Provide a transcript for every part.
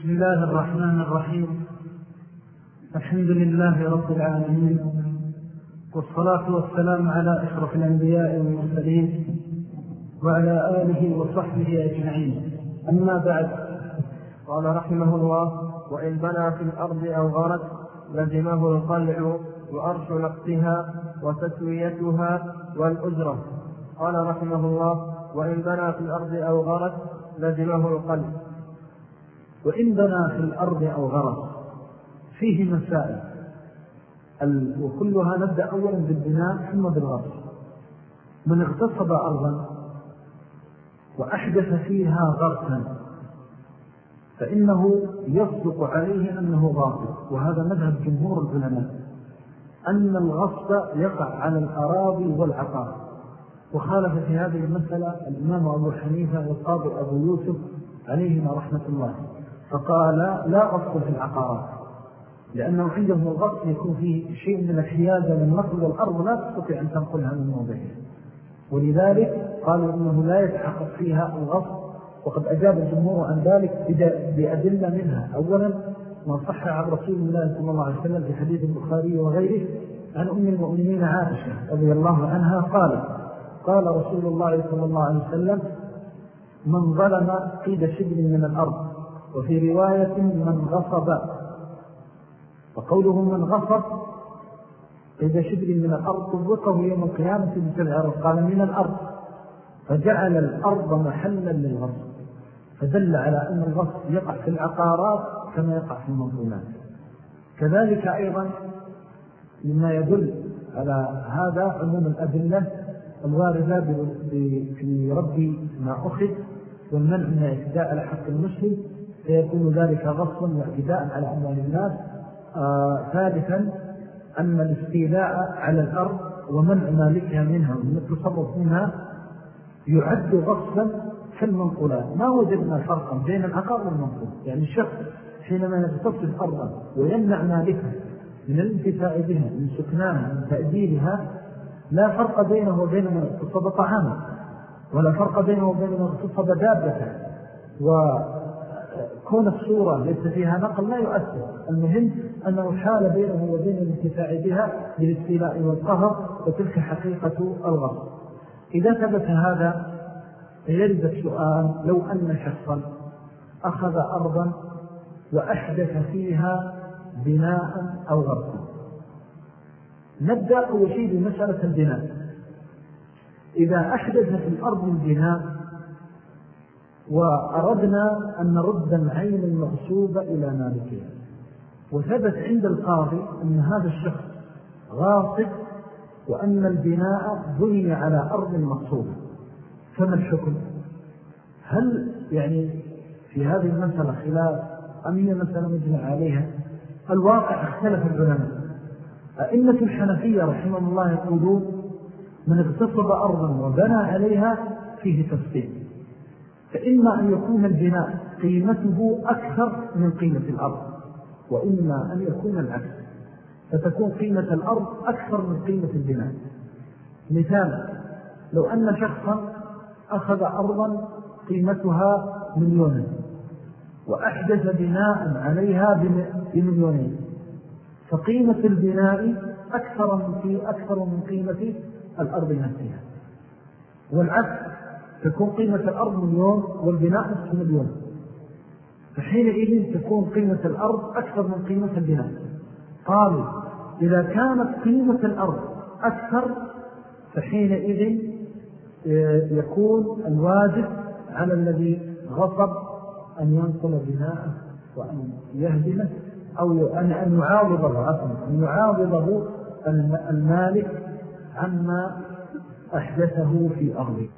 بسم الله الرحمن الرحيم. الحمد لله رب العالمين والصلاة والسلام على أشرف الأنبياء والمرسلين وعلى آله وصحبه أجمعين. أما بعد قال رحمه الله وإن بنى في الأرض أو غرت لزمه القلع وأرش نقصها وتسويتها والأجرة. قال رحمه الله وإن بنى في الأرض أو غرت لزمه القلع. وإن بنى في الأرض أو غرس فيه مسائل. وكلها نبدأ أولا بالبناء ثم بالغرس من اغتصب أرضا وأحدث فيها غرسا فإنه يصدق عليه أنه غاصب وهذا مذهب جمهور العلماء أن الغصب يقع على الأراضي والعقار. وخالف في هذه المسألة الإمام أبو حنيفة والقاضي أبو يوسف عليهما رحمة الله. فقال لا غصب في العقارات لأنه عندهم الغصب يكون فيه شيء من الحيازة من نقل والأرض لا تستطيع أن تنقلها من موضعها. ولذلك قالوا إنه لا يتحقق فيها الغصب وقد أجاب الجمهور عن ذلك بأدلة منها. أولا ما صح عن رسول الله صلى الله عليه وسلم في حديث البخاري وغيره عن أم المؤمنين عائشة رضي الله عنها قال قال رسول الله صلى الله عليه وسلم من ظلم قيد شبل من الأرض وفي رواية من غصب. وقوله من غصب قيد شبل من الأرض طبقه يوم القيامة بسبع قال من الأرض. فجعل الأرض محلا للغصب. فدل على أن الغصب يقع في العقارات كما يقع في المنظومات. كذلك أيضا مما يدل على هذا عموم الأدلة الواردة في رب ما أخذ والمنع من اعتداء على حق المسلم فيكون ذلك غصبا واعتداء على أموال الناس. آه ثالثا أن الاستيلاء على الأرض ومنع مالكها منها ومن التصرف منها يعد غصبا كالمنقولات ما وجدنا فرقا بين العقار والمنقول. يعني الشخص حينما يتصف أرضا ويمنع مالكها من الانتفاع بها من سكنانها من تأديرها لا فرق بينه وبين من اغتصب طعاما ولا فرق بينه وبين من اغتصب دابة وكون الصورة ليس فيها نقل لا يؤثر. المهم أنه حال بينه وبين الانتفاع بها للاستيلاء والقهر وتلك حقيقة الغصب إذا ثبت هذا يرد السؤال لو أن شخصا أخذ أرضا وأحدث فيها بناء أو غرسا نبدأ أول شيء بمسألة البناء. إذا أحدث في الأرض البناء وأردنا أن نرد العين المغصوبة إلى مالكها وثبت عند القاضي أن هذا الشخص غاصب وأن البناء بني على أرض مغصوبة فما الحكم؟ هل يعني في هذه المسألة خلاف؟ أم هي مسألة مجمع عليها؟ الواقع اختلف العلماء. أئمة الحنفية رحمه الله يقولون من اغتصب أرضا وبنى عليها فيه تفصيل. فإما أن يكون البناء قيمته أكثر من قيمة الأرض وإما أن يكون العكس فتكون قيمة الأرض أكثر من قيمة البناء. مثال لو أن شخصا أخذ أرضا قيمتها مليونا وأحدث بناء عليها بمليونين فقيمة البناء أكثر من, أكثر من قيمة الأرض نفسها. والعكس تكون قيمة الأرض مليون والبناء نفس مليون. فحينئذ تكون قيمة الأرض أكثر من قيمة البناء. قالوا إذا كانت قيمة الأرض أكثر فحينئذ آه، يكون الواجب على الذي غصب أن ينقل بناءه وأن يهدمه أو أن يعاوضه أن يعاوضه المالك عما أحدثه في أرضه.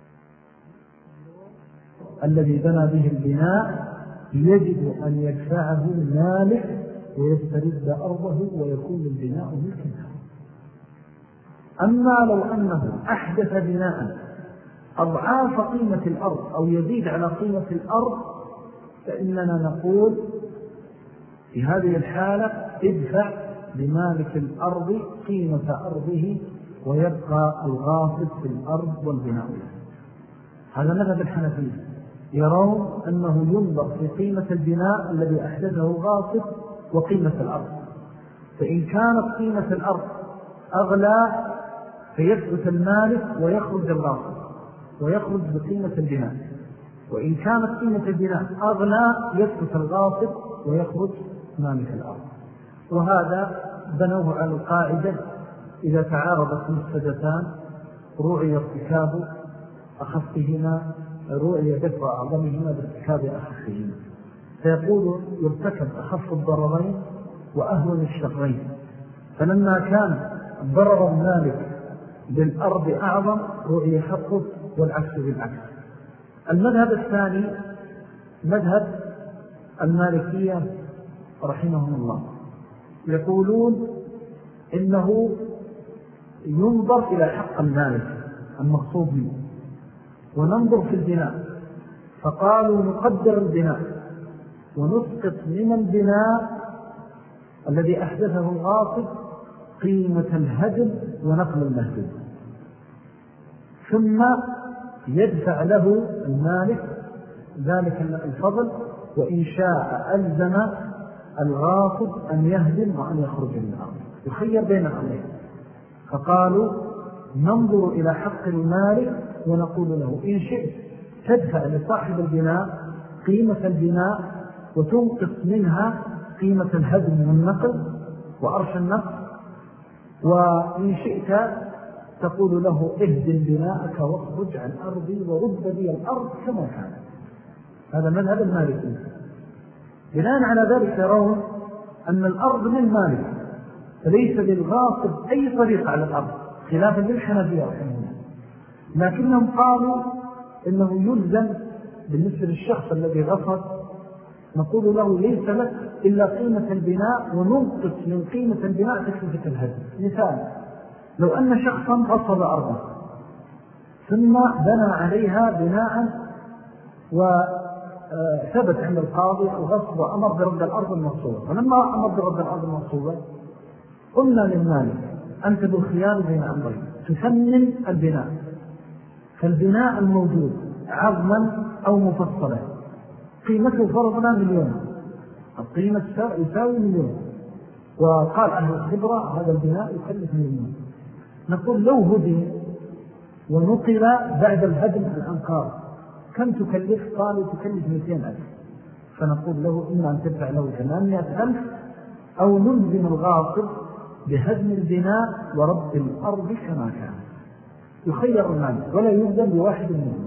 الذي بنى به البناء يجب أن يدفعه المالك ويسترد أرضه ويكون البناء ملكا. أما لو أنه أحدث بناء أضعاف قيمة الأرض أو يزيد على قيمة الأرض فإننا نقول في هذه الحالة ادفع لمالك الأرض قيمة أرضه ويبقى الغاصب في الأرض والبناء. هذا مذهب الحنفية. يرون أنه ينظر في قيمة البناء الذي أحدثه غاصب وقيمة الأرض. فإن كانت قيمة الأرض أغلى فيثبت المالك ويخرج الغاصب ويخرج بقيمة البناء. وإن كانت قيمة البناء أغلى يثبت الغاصب ويخرج مالك الأرض. وهذا بنوه على القاعدة إذا تعارضت مستدتان رعي ارتكاب أخفهما رؤية دفع أعظمهما بارتكاب أخفهما فيقول يرتكب أخف الضررين وأهون الشرين. فلما كان ضرر المالك بالأرض أعظم رؤية حقه والعكس بالعكس. المذهب الثاني مذهب المالكية رحمهم الله. يقولون إنه ينظر إلى حق المالك المقصود منه. وننظر في البناء. فقالوا نقدر البناء ونسقط من البناء الذي أحدثه الغاصب قيمة الهدم ونقل المهدم. ثم يدفع له المالك ذلك الفضل وإن شاء ألزم الغاصب أن يهدم وأن يخرج من الأرض. يخير بين الأمرين. فقالوا ننظر إلى حق المالك ونقول له إن شئت تدفع لصاحب البناء قيمة البناء وتنقص منها قيمة الهدم والنقل وأرش النقل. وإن شئت تقول له اهدم بناءك واخرج عن أرضي ورد بي الأرض كما كان. هذا مذهب المالكي بناء على ذلك يرون أن الأرض من مالك فليس للغاصب أي طريق على الأرض خلافا للحنبية رحمه الله. لكنهم قالوا إنه يلزم بالنسبة للشخص الذي غصب نقول له ليس لك إلا قيمة البناء وننقص من قيمة البناء تكلفة الهدم. مثال لو أن شخصا غصب أرضا ثم بنى عليها بناء وثبت عند القاضي الغصب وأمر برد الأرض المغصوبة فلما أمر برد الأرض المغصوبة قلنا للمالك أنت بالخيار بين أمرين تثمن البناء. فالبناء الموجود عظما أو مفصلا. قيمته فرضنا مليون. القيمة يساوي مليون. وقال أهل الخبرة هذا البناء يكلف مليون. نقول لو هدي ونقل بعد الهدم الأنقار كم تكلف؟ قالوا تكلف 200 ألف. فنقول له إما أن تدفع له 800 ألف أو نلزم الغاصب بهدم البناء ورب الأرض كما كان. يخير المال ولا يلزم بواحد منهم.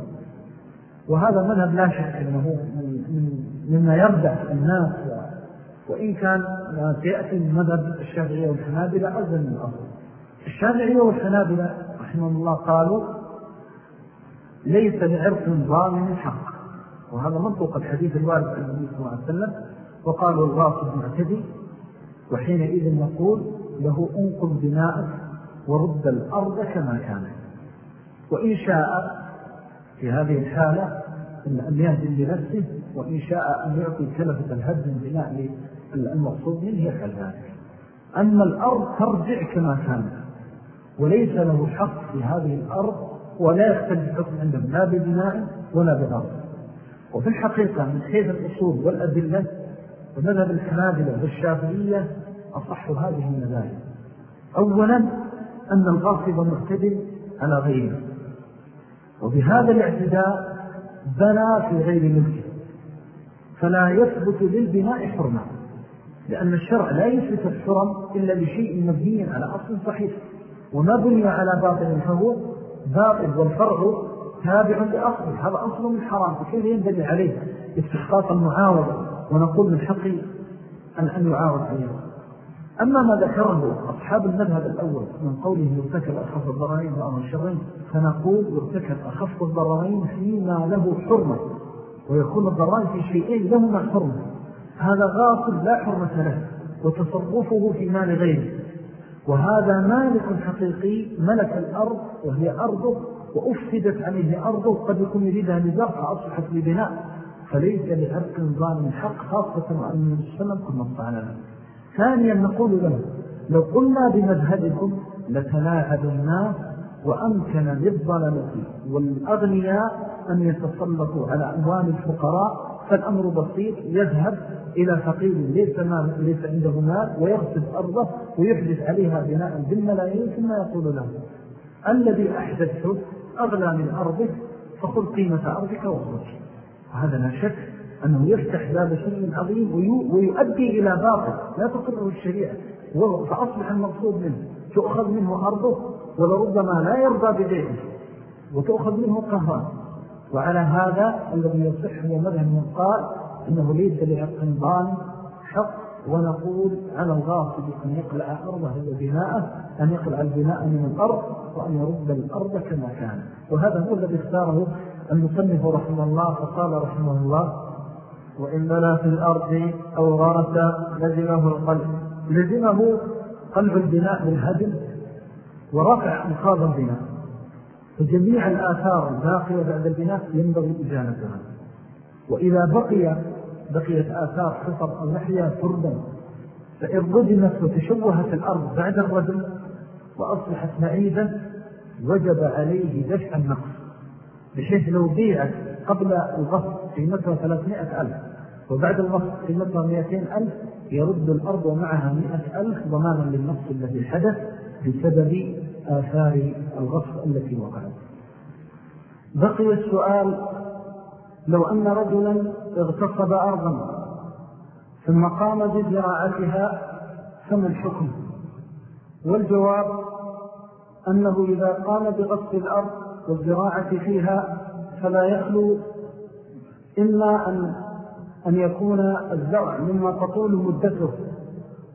وهذا مذهب لا شك أنه مما يردع الناس وإن كان سيأتي مذهب الشافعية والحنابلة أزل من الأصل الشافعية والحنابلة رحمه الله قالوا ليس لعرق ظالم حق وهذا منطق الحديث الوارد عن النبي صلى الله عليه وسلم. وقالوا الغاصب معتدي. وحينئذ نقول له انقل بناءك ورد الأرض كما كانت. وإن شاء في هذه الحالة أن يهدم بنفسه وإن شاء أن يعطي كلفة الهدم بناء المقصود منه يفعل ذلك أما الأرض ترجع كما كانت وليس له حق في هذه الأرض ولا يختلف حكم عندهم لا ببناء ولا بأرض وفي الحقيقة من حيث الأصول والأدلة ومذهب الحنابلة والشافعية أصح هذه المذاهب أولا أن الغاصب معتدل على غيره. وبهذا الاعتداء بنى في غير ملكه. فلا يثبت للبناء حرمة لأن الشرع لا يثبت الحرم إلا لشيء مبني على أصل صحيح. وما بني على باطل فهو باطل والفرع تابع لأصل هذا أصل من حرام فكيف ينبني عليه؟ استحقاق المعاوضة ونقول من حقي أن أن يعاوض عليه. أما ما ذكره أصحاب المذهب الأول من قوله يرتكب أخف الضررين وأمر الشرين فنقول يرتكب أخف الضررين فيما له حرمة ويكون الضررين في شيئين لهما حرمة. هذا غاصب لا حرمة له وتصرفه في مال غيره. وهذا مالك حقيقي ملك الأرض وهي أرضه وأفسدت عليه أرضه. قد يكون يريدها لزرع فأصبحت لبناء. فليس لعرق ظالم حق خاصة أن السلام كما على ثانيا نقول له لو قلنا بمذهبكم لتلاعب الناس وأمكن للظلمة والأغنياء أن يتسلطوا على أموال الفقراء فالأمر بسيط يذهب إلى فقير ليس, ليس عنده مال ويغسل أرضه ويحدث عليها بناء بالملايين ثم يقول له الذي أحدثه أغلى من أرضك فخذ قيمة أرضك وأخرج. وهذا لا شك أنه يفتح باب شيء عظيم ويؤدي إلى باطل. لا تقره الشريعة. فأصبح المقصود منه. تؤخذ منه أرضه ولربما لا يرضى ببيعه وتؤخذ منه قهرا وعلى هذا الذي يصح هو مذهب من قال إنه ليس لحق ظالم حق ونقول على الغاصب أن يقلع أرضه وبناءه أن يقلع البناء من الأرض وأن يرد الأرض كما كان. وهذا هو الذي اختاره المصنف رحمه الله فقال رحمه الله وإن بنى في الأرض أو غرس لزمه القلب. لزمه قلب البناء بالهدم ورفع انقاذ البناء. فجميع الآثار الباقية بعد البناء ينبغي إجانتها. وإذا بقي بقيت آثار حفر أو نحيا تربا فإن ردمت وتشوهت الأرض بعد الردم وأصبحت معيدة وجب عليه دفع النقص بحيث لو بيعت قبل الغصب قيمتها 300 ألف. وبعد الغصب قيمتها 200 ألف يرد الأرض ومعها 100 ألف ضمانا للنقص الذي حدث بسبب آثار الغصب التي وقعت. بقي السؤال لو أن رجلا اغتصب أرضا ثم قام بزراعتها فما الحكم؟ والجواب أنه إذا قام بغصب الأرض والزراعة فيها فلا يخلو إما أن, أن يكون الزرع مما تطول مدته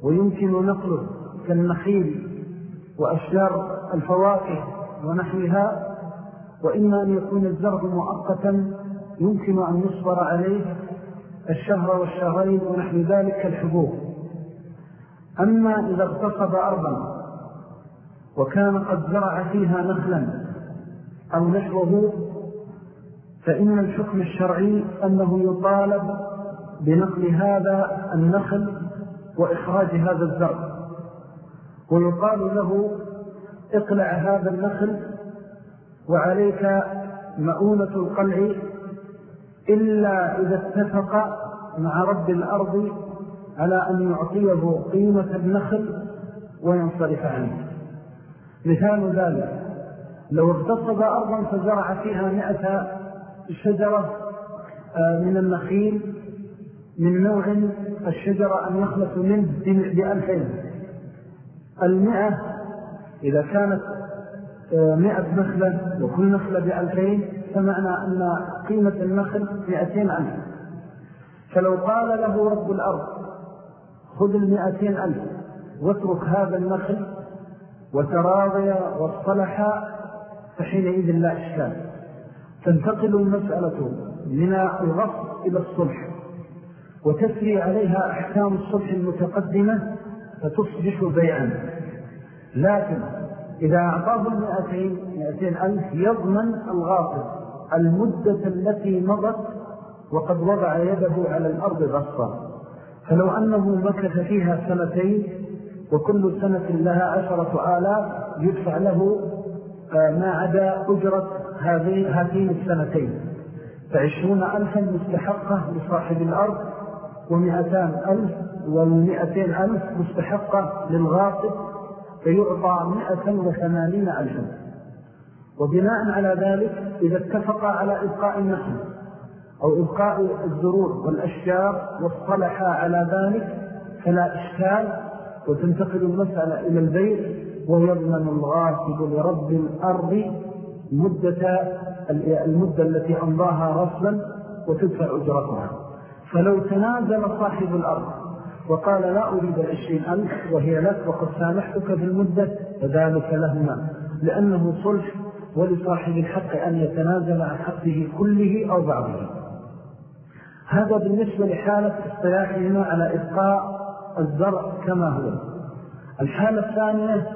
ويمكن نقله كالنخيل وأشجار الفواكه ونحوها وإما أن يكون الزرع مؤقتا يمكن أن يصبر عليه الشهر والشهرين ونحو ذلك الحبوب أما إذا اغتصب أرضا وكان قد زرع فيها نخلا أو نحوه فإن الحكم الشرعي أنه يطالب بنقل هذا النخل وإخراج هذا الزرع ويقال له اقلع هذا النخل وعليك مؤونة القلع إلا إذا اتفق مع رب الأرض على أن يعطيه قيمة النخل وينصرف عنه. مثال ذلك لو اغتصب أرضا فزرع فيها مئة شجرة آه، من النخيل من نوع الشجرة أن يخلص منه بألفين المئة إذا كانت آه، مئة نخلة وكل نخلة بألفين فمعنى أن قيمة النخل مئتين ألف. فلو قال له رب الأرض خذ المئتين ألف واترك هذا النخل وتراضي واصطلح فحينئذ لا إشكال. تنتقل المسألة من الغصب إلى الصلح وتسري عليها أحكام الصلح المتقدمة فتصبح بيعا. لكن إذا أعطاه المئتين مئتين ألف يضمن الغاصب المدة التي مضت وقد وضع يده على الأرض غصا فلو أنه مكث فيها سنتين وكل سنة لها عشرة آلاف يدفع له آه، ما عدا أجرة هذين السنتين. فعشرون ألفا مستحقة لصاحب الأرض ومئتان ألف والمئتين ألف مستحقة للغاصب فيعطى مئة وثمانين ألفا. وبناء على ذلك إذا اتفق على إبقاء النحن أو إبقاء الزرور والأشجار واصطلحا على ذلك فلا إشكال وتنتقل المسألة إلى البيت ويضمن الغاصب لرب الأرض مدة المدة التي أمضاها رسلا وتدفع أجرتها. فلو تنازل صاحب الأرض وقال لا أريد العشرين ألف وهي لك وقد سامحتك في المدة فذلك لهما لأنه صلح ولصاحب الحق أن يتنازل عن حقه كله أو بعضه. هذا بالنسبة لحالة اصطلاحهما على إبقاء الزرع كما هو. الحالة الثانية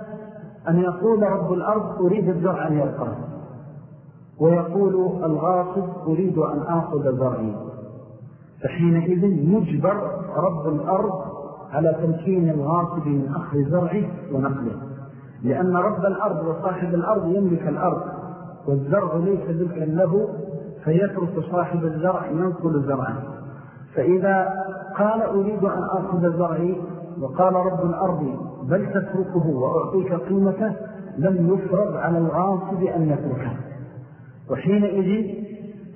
أن يقول رب الأرض أريد الزرع أن يبقى ويقول الغاصب أريد أن آخذ زرعي. فحينئذ يجبر رب الأرض على تمكين الغاصب من أخذ زرعه ونقله. لأن رب الأرض وصاحب الأرض يملك الأرض والزرع ليس ملكا له فيترك صاحب الزرع ينقل زرعا فإذا قال أريد أن أخذ زرعي وقال رب الأرض بل تتركه وأعطيك قيمته لم يفرض على الغاصب أن يتركه. وحينئذ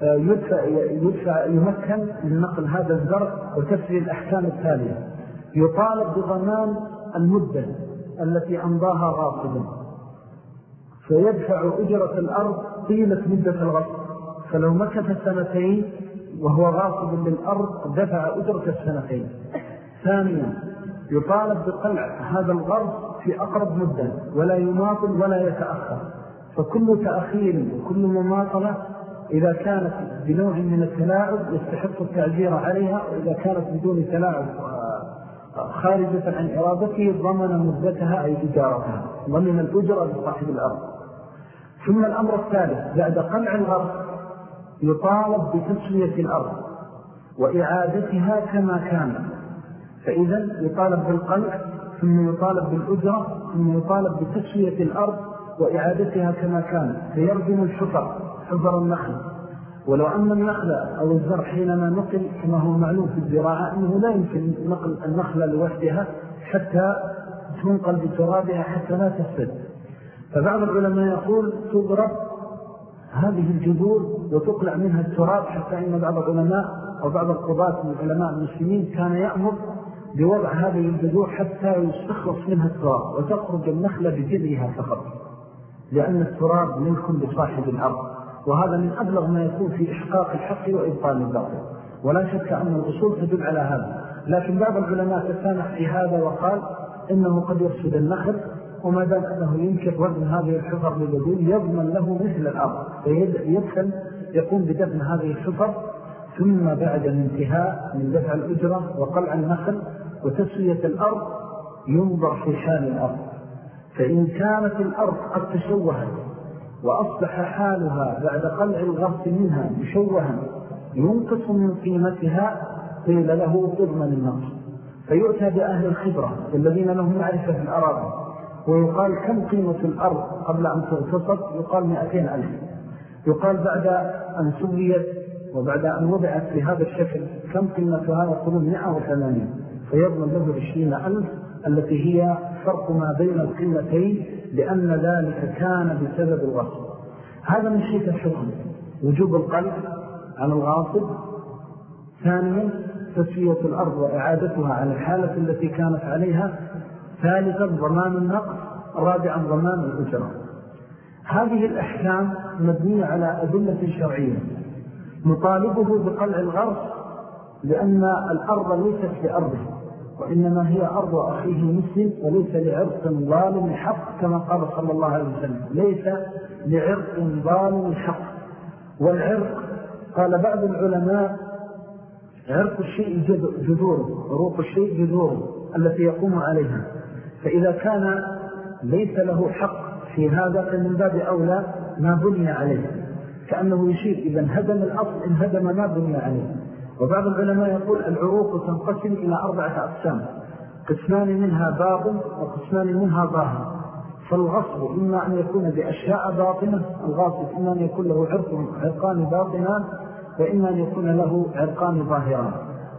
آه، يدفع, يدفع يمكن من نقل هذا الزرع وتفري الأحكام التالية. يطالب بضمان المدة التي أمضاها غاصبا. فيدفع أجرة الأرض طيلة مدة الغصب فلو مكث سنتين وهو غاصب للأرض دفع أجرة السنتين. ثانيا يطالب بقلع هذا الغرب في أقرب مدة ولا يماطل ولا يتأخر. فكل تأخير وكل مماطلة إذا كانت بنوع من التلاعب يستحق التعزير عليها وإذا كانت بدون تلاعب خارجة عن إرادته ضمن مدتها أي إجارتها ضمن الأجرة لصاحب الأرض. ثم الأمر الثالث بعد قلع الغرب يطالب بتسوية الأرض وإعادتها كما كانت. فإذا يطالب بالقلع ثم يطالب بالأجرة ثم يطالب بتسوية الأرض وإعادتها كما كانت فيرجم الشطر حفر النخل. ولو أن النخل أو الزرع حينما نقل كما هو معلوم في الزراعة أنه لا يمكن نقل النخلة لوحدها حتى تنقل بترابها حتى لا تفسد. فبعض العلماء يقول تضرب هذه الجذور وتقلع منها التراب حتى إن بعض العلماء أو بعض القضاة من العلماء المسلمين كان يأمر بوضع هذه الجذور حتى يستخلص منها التراب وتخرج النخلة بجذرها فقط. لأن التراب ملك لصاحب الأرض وهذا من أبلغ ما يكون في إحقاق الحق وإبطال الباطل. ولا شك أن الأصول تدل على هذا. لكن بعض العلماء تسامح في هذا وقال إنه قد يفسد النخل وما دام أنه يمكن وزن هذه الحفر للبدون يضمن له مثل الأرض فيدخل يقوم بدفن هذه الحفر ثم بعد الانتهاء من دفع الأجرة وقلع النخل وتسوية الأرض ينظر في حال الأرض. فإن كانت الأرض قد تشوهت وأصبح حالها بعد قلع الغرس منها مشوها ينقص من قيمتها قيل له اضمن النقص. فيؤتى بأهل الخبرة الذين لهم معرفة في الأراضي ويقال كم قيمة الأرض قبل أن تغتصب؟ يقال مئتين ألف. يقال بعد أن سويت وبعد أن وضعت في هذا الشكل كم قيمتها؟ يقولون مئة وثمانين. فيضمن له عشرين ألف التي هي فرق ما بين القيمتين لأن ذلك كان بسبب الغصب. هذا من شيء الحكم وجوب القلب على الغاصب. ثانيا تسوية الأرض وإعادتها على الحالة التي كانت عليها. ثالثا ضمان النقص. رابعا ضمان الأجرة. هذه الأحكام مبنية على أدلة شرعية. نطالبه بقلع الغرس لأن الأرض ليست لأرضه. وإنما هي أرض أخيه مسلم وليس لعرق ظالم حق كما قال صلى الله عليه وسلم. ليس لعرق ظالم حق. والعرق قال بعض العلماء عرق الشيء جذوره عروق الشيء جذوره التي يقوم عليها. فإذا كان ليس له حق في هذا فمن باب أولى ما بني عليه. كأنه يشير إذا انهدم الأصل انهدم ما بني عليه. وبعض العلماء يقول العروق تنقسم إلى أربعة أقسام. قسمان منها باطن وقسمان منها ظاهر. فالغصب إما أن يكون بأشياء باطنة الغاصب إما أن يكون له عرق عرقان باطنان وإما أن يكون له عرقان ظاهران.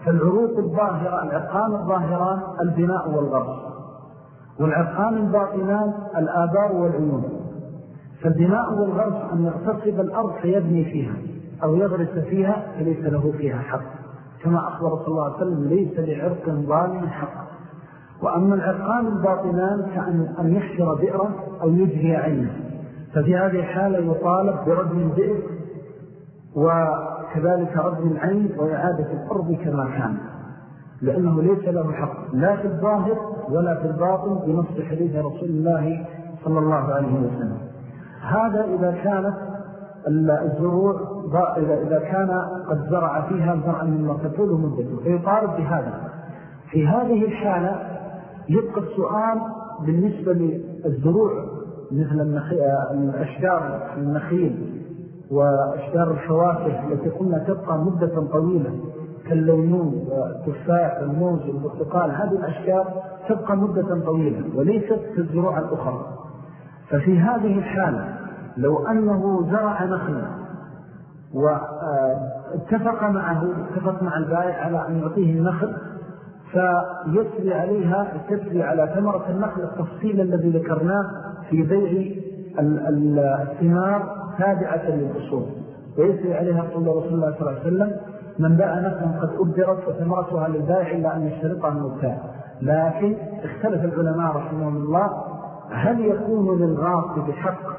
فالعروق الظاهرة العرقان الظاهران البناء والغرس والعرقان الباطنان الآبار والعيون. فالبناء والغرس أن يغتصب الأرض فيبني فيها. أو يغرس فيها فليس له فيها حق. كما أخبر صلى الله عليه وسلم ليس لعرق ظالم حق. وأما العرقان الباطنان كأن أن يحشر بئرا أو يجهي عينه. ففي هذه الحالة يطالب بردم البئر وكذلك ردم العين وإعادة الأرض كما كان. لأنه ليس له حق لا في الظاهر ولا في الباطن بنص حديث رسول الله صلى الله عليه وسلم. هذا إذا كانت الزروع إذا كان قد زرع فيها زرعا مما تطول مدته فيطالب بهذا. في هذه الحالة يبقى السؤال بالنسبة للزروع مثل الأشجار النخيل وأشجار الفواكه التي قلنا تبقى مدة طويلة كالليمون والتفاح والموز والبرتقال هذه الأشجار تبقى مدة طويلة وليست كالزروع الأخرى. ففي هذه الحالة لو أنه زرع نخلا واتفق معه اتفق مع البائع على أن يعطيه النخل فيسري عليها تسري على ثمرة النخل التفصيل الذي ذكرناه في بيع الثمار تابعة للأصول. ويسري عليها قول رسول الله صلى الله عليه وسلم من باع نخلا قد أبدرت وثمرتها للبائع إلا أن يشترطها المبتاع. لكن اختلف العلماء رحمهم الله هل يكون للغاصب حق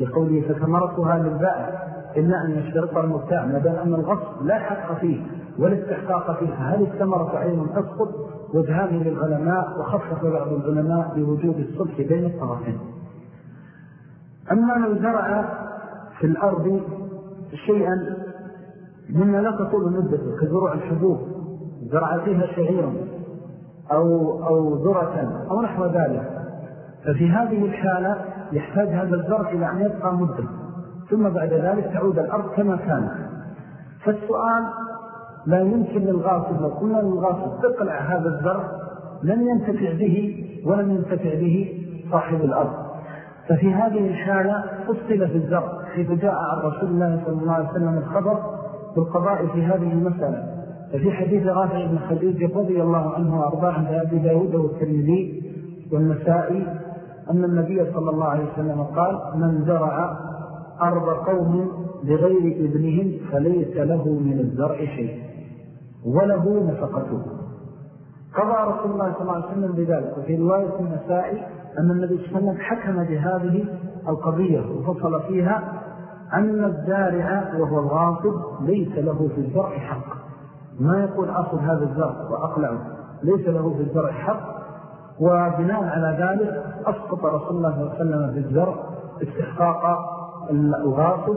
في قوله فثمرتها للبائع إلا أن يشترطها المبتاع ما دام أن الغصب لا حق فيه ولا استحقاق فيه هل الثمرة عين تسقط؟ وجهان للعلماء وخفف بعض العلماء بوجود الصلح بين الطرفين. أما لو زرع في الأرض شيئا مما لا تطول مدته كزرع الحبوب زرع فيها شعيرا أو, أو ذرة أو نحو ذلك. ففي هذه الحالة يحتاج هذا الزرع إلى أن يبقى مدة. ثم بعد ذلك تعود الأرض كما كانت. فالسؤال لا يمكن للغاصب لو قلنا للغاصب تقلع هذا الزرع لم ينتفع به ولم ينتفع به صاحب الأرض. ففي هذه الحالة فصل في الزرع حيث جاء عن رسول الله صلى الله عليه وسلم الخبر بالقضاء في هذه المسألة. ففي حديث رافع بن خديج رضي الله عنه وأرضاه عند أبي داود والترمذي والنسائي أن النبي صلى الله عليه وسلم قال من زرع أرض قوم بغير ابنهم فليس له من الزرع شيء وله نفقته. قضى رسول الله صلى الله عليه وسلم بذلك وفي رواية النسائي أن النبي صلى الله عليه وسلم حكم بهذه القضية وفصل فيها أن الزارع وهو الغاصب ليس له في الزرع حق. ما يقول أخذ هذا الزرع وأقلعه ليس له في الزرع حق وبناء على ذلك أسقط رسول الله صلى الله عليه وسلم بالزرع استحقاق الغاصب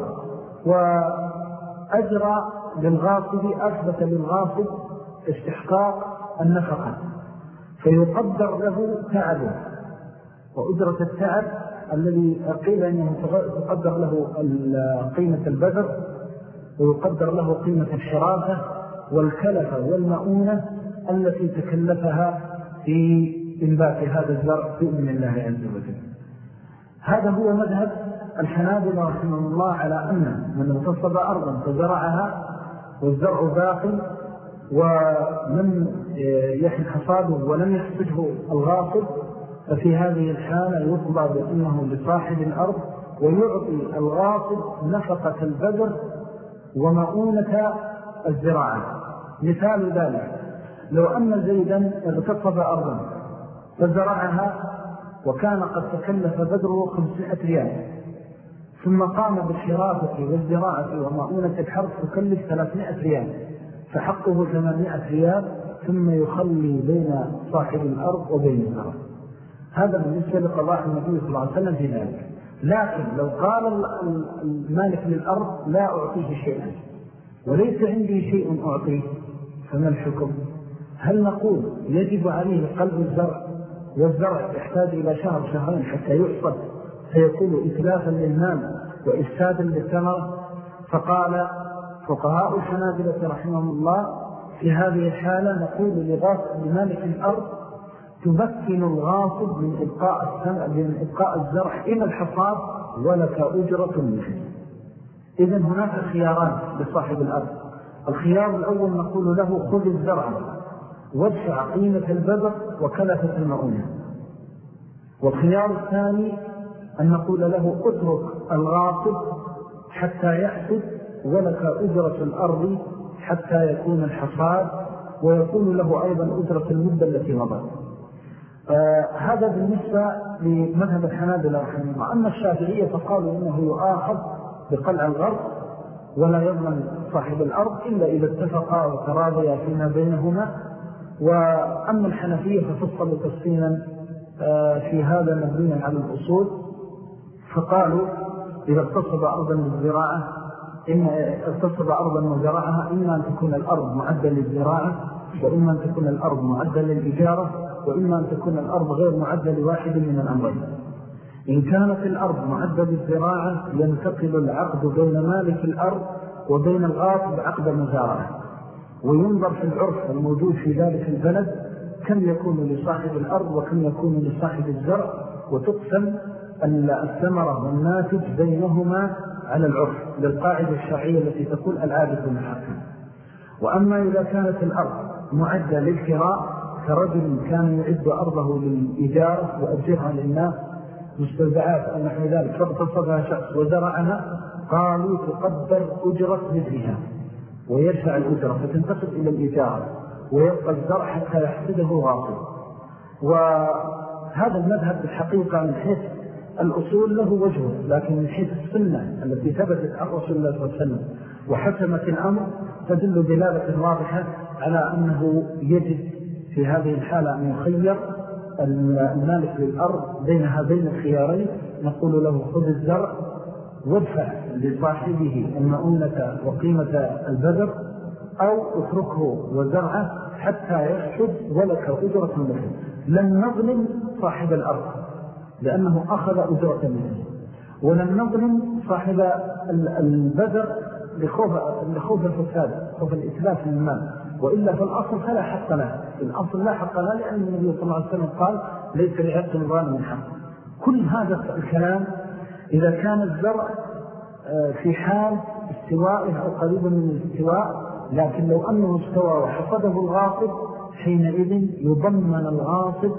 وأجرى للغاصب أثبت للغاصب استحقاق النفقة فيقدر له تعبه وأجرة التعب الذي قيل أنه تقدر له قيمة البذر ويقدر له قيمة الشرافة والكلفة والمؤونة التي تكلفها في إنبات هذا الزرع بإذن الله عز وجل. هذا هو مذهب الحنابلة رحمه الله على أن من اغتصب أرضا فزرعها والزرع باقي ومن يحن حصاده ولم يحصده الغاصب ففي هذه الحالة يطلع بأنه لصاحب الأرض ويعطي الغاصب نفقة البذر ومؤونة الزراعة. مثال ذلك لو أن زيدا اغتصب أرضا فزرعها وكان قد تكلف بدره خمسمائة ريال. ثم قام بالحرافة والزراعة ومؤونة الحرف تكلف ثلاثمائة ريال فحقه ثمانمائة ريال ثم يخلي بين صاحب الأرض وبين الأرض هذا بالنسبة لقضاء النبي صلى الله عليه وسلم في ذلك. لكن لو قال المالك للأرض لا أعطيه شيئا وليس عندي شيء أعطيه فما الحكم؟ هل نقول يجب عليه قلب الزرع والزرع يحتاج إلى شهر شهرين حتى يحصد فيكون إتلافا للمال وإفسادا للثمرة. فقال فقهاء الحنابلة رحمهم الله في هذه الحالة نقول لمالك الأرض تمكن الغاصب من إبقاء, من إبقاء الزرع إلى الحصاد ولك أجرة منه. إذن هناك خياران لصاحب الأرض. الخيار الأول نقول له خذ الزرع. وادفع قيمة البذر وكلفة المؤونة. والخيار الثاني أن نقول له اترك الغاصب حتى يأخذ ولك أجرة الأرض حتى يكون الحصاد ويكون له أيضا أجرة المدة التي مضت. آه هذا بالنسبة لمذهب الحنابلة رحمه الله. أما الشافعية فقالوا إنه يؤاخذ بقلع الغرب ولا يضمن صاحب الأرض إلا إذا اتفقا وتراضيا فيما بينهما وأما الحنفية ففصلوا تفصيلا آه في هذا مبنيا على الأصول. فقالوا إذا اقتصب أرضا للزراعة إن اقتصب أرضا وزراعها إما أن تكون الأرض معدة للزراعة وإما أن تكون الأرض معدة للإجارة وإما أن تكون الأرض غير معدة لواحد من الأمرين إن كانت الأرض معدة للزراعة ينتقل العقد بين مالك الأرض وبين الغاصب عقد مزارعة وينظر في العرف الموجود في ذلك البلد كم يكون لصاحب الأرض وكم يكون لصاحب الزرع وتقسم الثمرة والناتج بينهما على العرف للقاعدة الشرعية التي تقول العادة المحاكم وأما إذا كانت الأرض معدة للكراء كرجل كان يعد أرضه للإجارة وأجرها للناس مستودعات أو نحو ذلك فاقتصدها شخص وزرعها قالوا تقدر أجرة مثلها. ويدفع الأجرة فتنتقل إلى الإجارة ويبقى الزرع حتى يحسده غاصب وهذا المذهب بالحقيقة من حيث الأصول له وجهه لكن من حيث السنة التي ثبتت عن رسول الله صلى الله عليه وسلم وحكمت الأمر تدل دلالة واضحة على أنه يجب في هذه الحالة أن يخير المالك للأرض بين الخيارين نقول له خذ الزرع وادفع لصاحبه المؤونة وقيمة البذر أو اتركه وزرعه حتى يحسد ولك أجرة مثل لن نظلم صاحب الأرض لأنه أخذ أجرة منه ولن نظلم صاحب البذر لخوف الفساد خوف الإتلاف من المال. وإلا في الأصل فلا حق له. الأصل لا حق له لأن النبي صلى الله عليه وسلم قال ليس لعبد من حق. كل هذا الكلام إذا كان الزرع آه، في حال استوائه أو قريبا من الاستواء لكن لو أنه استوى وحفظه الغاصب حينئذ يضمن الغاصب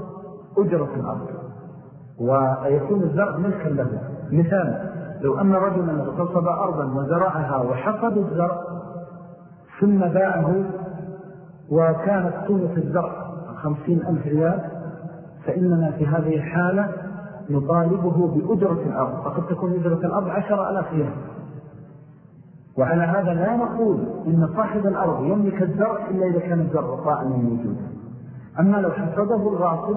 أجرة الأرض. ويكون الزرع ملكا له. مثال لو أن رجلا اغتصب أرضا وزرعها وحفظ الزرع ثم باعه وكانت قيمة الزرع خمسين ألف ريال فإننا في هذه الحالة نطالبه بأجرة الأرض. فقد تكون أجرة الأرض عشر ألاف ريال. وعلى هذا لا نقول إن صاحب الأرض يملك الزرع إلا إذا كان الزرع طائما موجودا أما لو حفظه الغاصب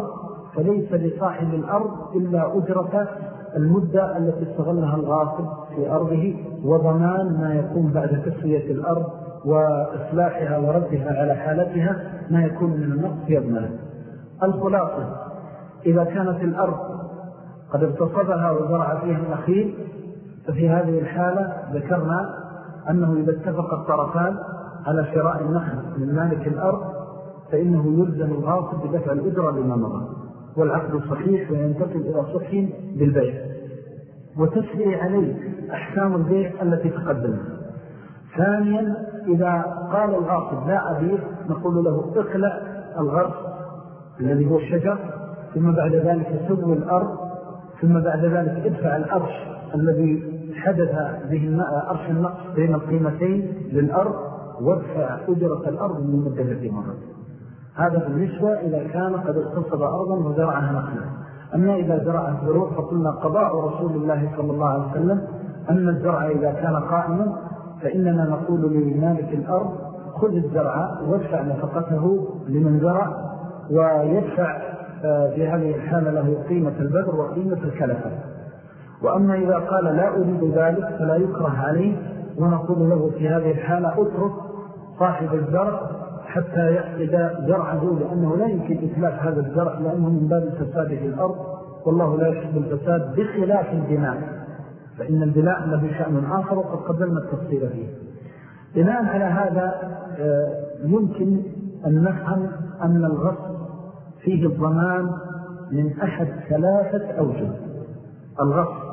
فليس لصاحب الأرض إلا أجرة المدة التي استغلها الغاصب في أرضه وضمان ما يكون بعد تسوية الأرض وإصلاحها وردها على حالتها ما يكون من النقص يضمنه الخلاصة إذا كانت الأرض قد اغتصبها وزرع فيها النخيل ففي هذه الحالة ذكرنا أنه إذا اتفق الطرفان على شراء النخل من مالك الأرض فإنه يلزم الغاصب بدفع الأجرة لما مضى والعقد صحيح وينتقل إلى صحح بالبيع. وتسري عليه أحكام البيع التي تقدمها. ثانيا إذا قال الغاصب لا أبيع نقول له اقلع الغرب الذي هو الشجر ثم بعد ذلك سبو الأرض ثم بعد ذلك ادفع الأرش الذي حدث به أرش النقص بين القيمتين للأرض وادفع أجرة الأرض من مدة مرة هذا بالنسبة إذا كان قد اقتصد أرضا وزرعها نخلا أما إذا زرعها زروع فقلنا قضاء رسول الله صلى الله عليه وسلم. أن الزرع إذا كان قائما فإننا نقول لمالك الأرض خذ الزرع وادفع نفقته لمن زرع ويدفع في هذه الحالة له قيمة البذر وقيمة الكلفة. وأما إذا قال لا أريد ذلك فلا يكره عليه ونقول له في هذه الحالة اترك صاحب الزرع حتى يحقد زرعه لأنه لا يمكن إتلاف هذا الزرع لأنه من باب الفساد في الأرض والله لا يحب الفساد بخلاف البناء. فإن البناء له شأن آخر وقد قدمنا التفصيل فيه. بناء على هذا آه، يمكن أن نفهم أن الغصب فيه الضمان من أحد ثلاثة أوجه. الغصب.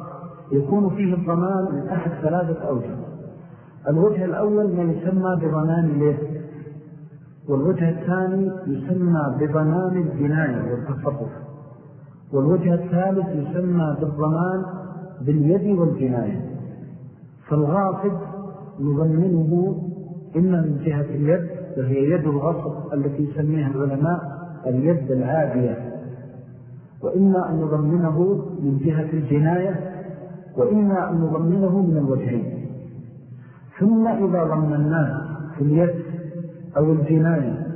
يكون فيه الضمان من أحد ثلاثة أوجه. الوجه الأول ما يسمى بضمان اليد. والوجه الثاني يسمى بضمان الجناية والتصرف. والوجه الثالث يسمى بالضمان باليد والجناية فالغاصب نضمنه إما من جهة اليد وهي يد الغصب التي يسميها العلماء اليد العادية. وإما أن نضمنه من جهة الجناية وإما أن نضمنه من الوجهين. ثم إذا ضمناه في اليد أو الجناية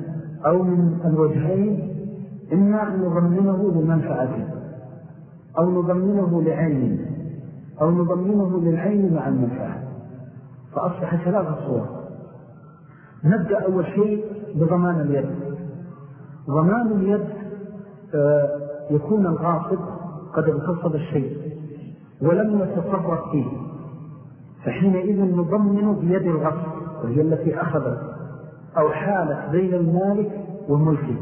أو من الوجهين إما أن نضمنه لمنفعته أو نضمنه لعين أو نضمنه للعين مع المنفعة. فأصبح ثلاثة صور. نبدأ أول شيء بضمان اليد. ضمان اليد آه، يكون الغاصب قد اغتصب الشيء ولم يتصرف فيه. فحينئذ نضمن بيد الغصب وهي التي أخذت أو حالت بين المالك وملكه.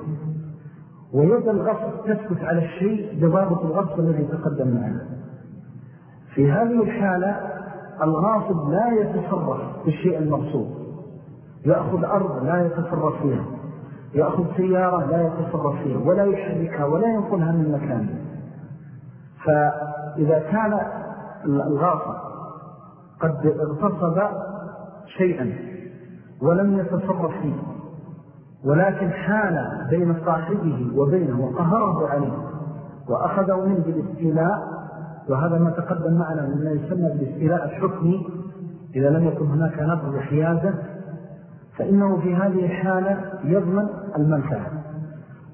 ويد الغصب تثبت على الشيء بضابط الغصب الذي تقدم معه في هذه الحالة الغاصب لا يتصرف في الشيء المغصوب. يأخذ أرض لا يتصرف فيها. يأخذ سيارة لا يتصرف فيها ولا يحركها ولا ينقلها من مكانه فإذا كان الغاصب قد اغتصب شيئا ولم يتصرف فيه ولكن حال بين صاحبه وبينه وقهره عليه وأخذه منه بالاستيلاء وهذا ما تقدم معنا مما يسمى بالاستيلاء الحكمي إذا لم يكن هناك نظر وحيازة فإنه في هذه الحالة يضمن المنفعة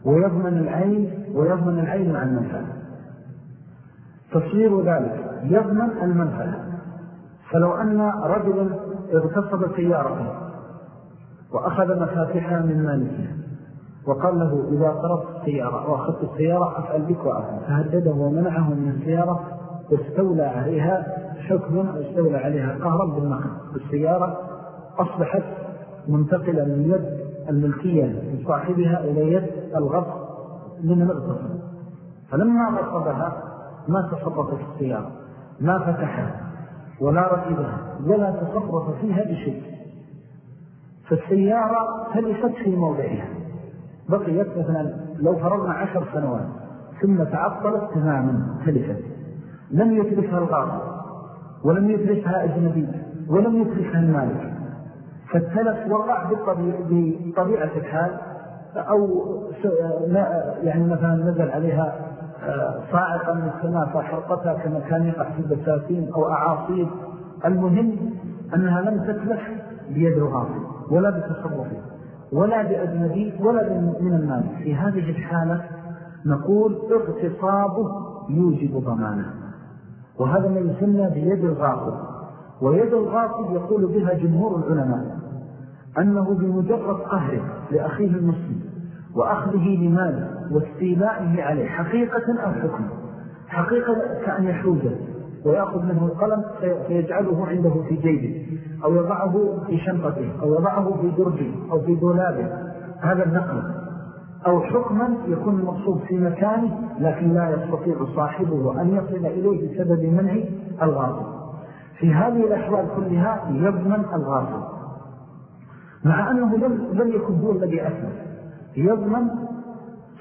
ويضمن العين ويضمن العين مع المنفعة. تصوير ذلك يضمن المنفعة. فلو أن رجل اغتصب سيارته وأخذ مفاتحها من مالكها وقال له إذا قربت السيارة أو أخذت السيارة أفعل بك وأفعل فهدده ومنعه من السيارة واستولى عليها حكما واستولى عليها قهرا بالنقل السيارة أصبحت منتقلة من يد الملكية لصاحبها إلى يد الغصب من الاغتصب فلما غصبها ما تصرف في السيارة ما فتحها ولا ركبها ولا تصرف فيها بشيء. فالسيارة تلفت في موضعها. بقيت مثلا لو فرضنا عشر سنوات ثم تعطلت تماما تلفت لم يتلفها الغاصب ولم يتلفها أجنبي ولم يتلفها المالك. فالتلف وقع بطبيعة الحال أو يعني مثلا نزل عليها آه، صاعقا من السماء فحرقتها كما كان يقع في البساتين أو أعاصير المهم أنها لم تتلف بيد الغاصب ولا بتصرفه ولا بأجنبي ولا من الناس. في هذه الحالة نقول اغتصابه يوجب ضمانة وهذا ما يسمى بيد الغاصب. ويد الغاصب يقول بها جمهور العلماء. أنه بمجرد قهره لأخيه المسلم وأخذه لماله واستيلائه عليه حقيقة أو حكم؟ حقيقة كأن يحوزه ويأخذ منه القلم فيجعله عنده في جيبه أو يضعه في شنطته أو يضعه في درجه أو في دولابه هذا النقل. أو حكما يكون المقصود في مكانه لكن لا يستطيع صاحبه أن يصل إليه بسبب منع الغاصب. في هذه الأحوال كلها يضمن الغاصب. مع أنه لم, يكن هو الذي أسلم. يضمن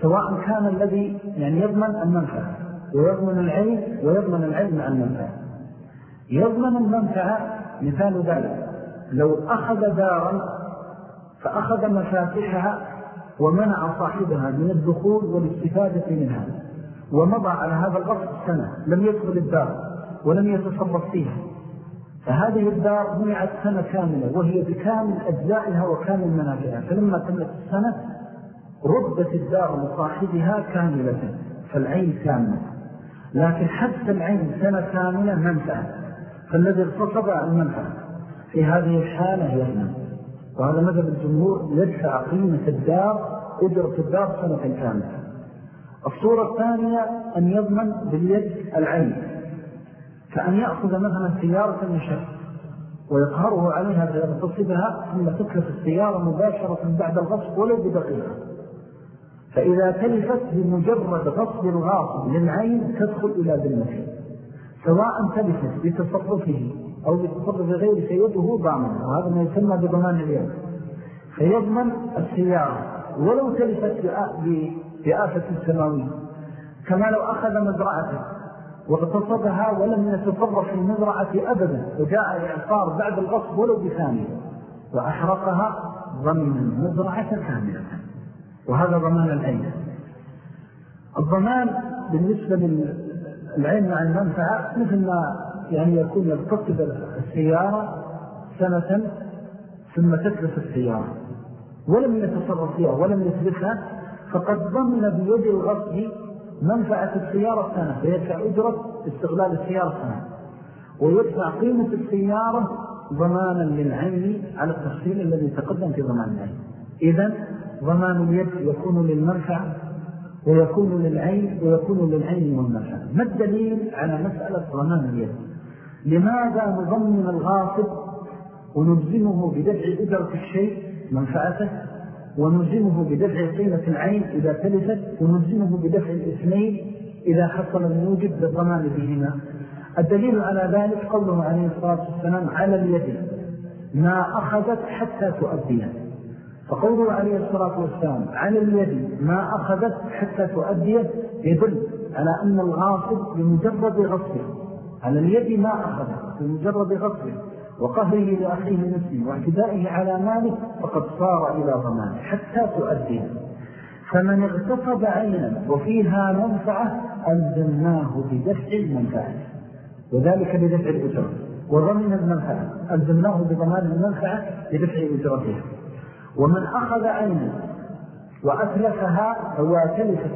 سواء كان الذي يعني يضمن المنفعة. ويضمن العين ويضمن العين مع المنفعة. يضمن المنفعة مثال ذلك. لو أخذ دارا فأخذ مفاتحها ومنع صاحبها من الدخول والاستفادة منها ومضى على هذا الغصب سنة لم يدخل الدار ولم يتصرف فيها. فهذه الدار منعت سنة كاملة وهي بكامل أجزائها وكامل منافعها فلما تمت السنة ردت الدار لصاحبها كاملة فالعين كاملة. لكن حتى العين سنة كاملة منفعة فالذي اغتصب المنفعة في هذه الحالة يغنى وهذا مذهب الجمهور يدفع قيمة الدار أجرة الدار سنة كاملة. الصورة الثانية أن يضمن باليد العين. كأن يأخذ مثلا سيارة شخص ويقهره عليها فيغتصبها ثم تكلف السيارة مباشرة بعد الغصب ولو بدقيقة. فإذا تلفت بمجرد غصب الغاصب للعين تدخل إلى ذمته. سواء تلفت بتصرفه أو بتصرف غير سيده ضامن وهذا ما يسمى بضمان اليوم فيضمن السيارة. ولو تلفت بآفة السماوية. كما لو أخذ مزرعته واغتصبها ولم يتصرف في المزرعة أبدا وجاء إعصار بعد الغصب ولو بثانية. وأحرقها ضمن المزرعة كاملة. وهذا ضمان العين. الضمان بالنسبة للعين مع المنفعة مثل ما يعني يكون يرتقب السيارة سنة ثم تتلف السيارة. ولم يتصرف فيها ولم يتلفها فقد ضمن بيد الغصب منفعة السيارة سنة فيدفع أجرة استغلال السيارة سنة ويدفع قيمة السيارة ضمانا للعين على التفصيل الذي تقدم في ضمان العين. إذن ضمان اليد يكون للمنفعة ويكون للعين ويكون للعين والمنفعة ما الدليل على مسألة ضمان اليد؟ لماذا نضمن الغاصب ونلزمه بدفع إدرة الشيء منفعته؟ ونلزمه بدفع قيمة العين إذا تلفت ونلزمه بدفع الإثنين إذا حصل الموجب بالضمان بهما. الدليل على ذلك قوله عليه الصلاة والسلام على اليد ما أخذت حتى تؤديه فقوله عليه الصلاة والسلام على اليد ما أخذت حتى تؤديه يدل على أن الغاصب بمجرد غصبه. على اليد ما أخذت بمجرد غصبه. وقهره لأخيه المسلم واعتدائه على ماله فقد صار إلى ضمانه حتى تؤديه فمن اغتصب عينا وفيها منفعة ألزمناه بدفع المنفعة. وذلك بدفع الأجرة وضمن المنفعة ألزمناه بضمان المنفعة بدفع أجرتها ومن أخذ عينا وأتلفها هو أتلفت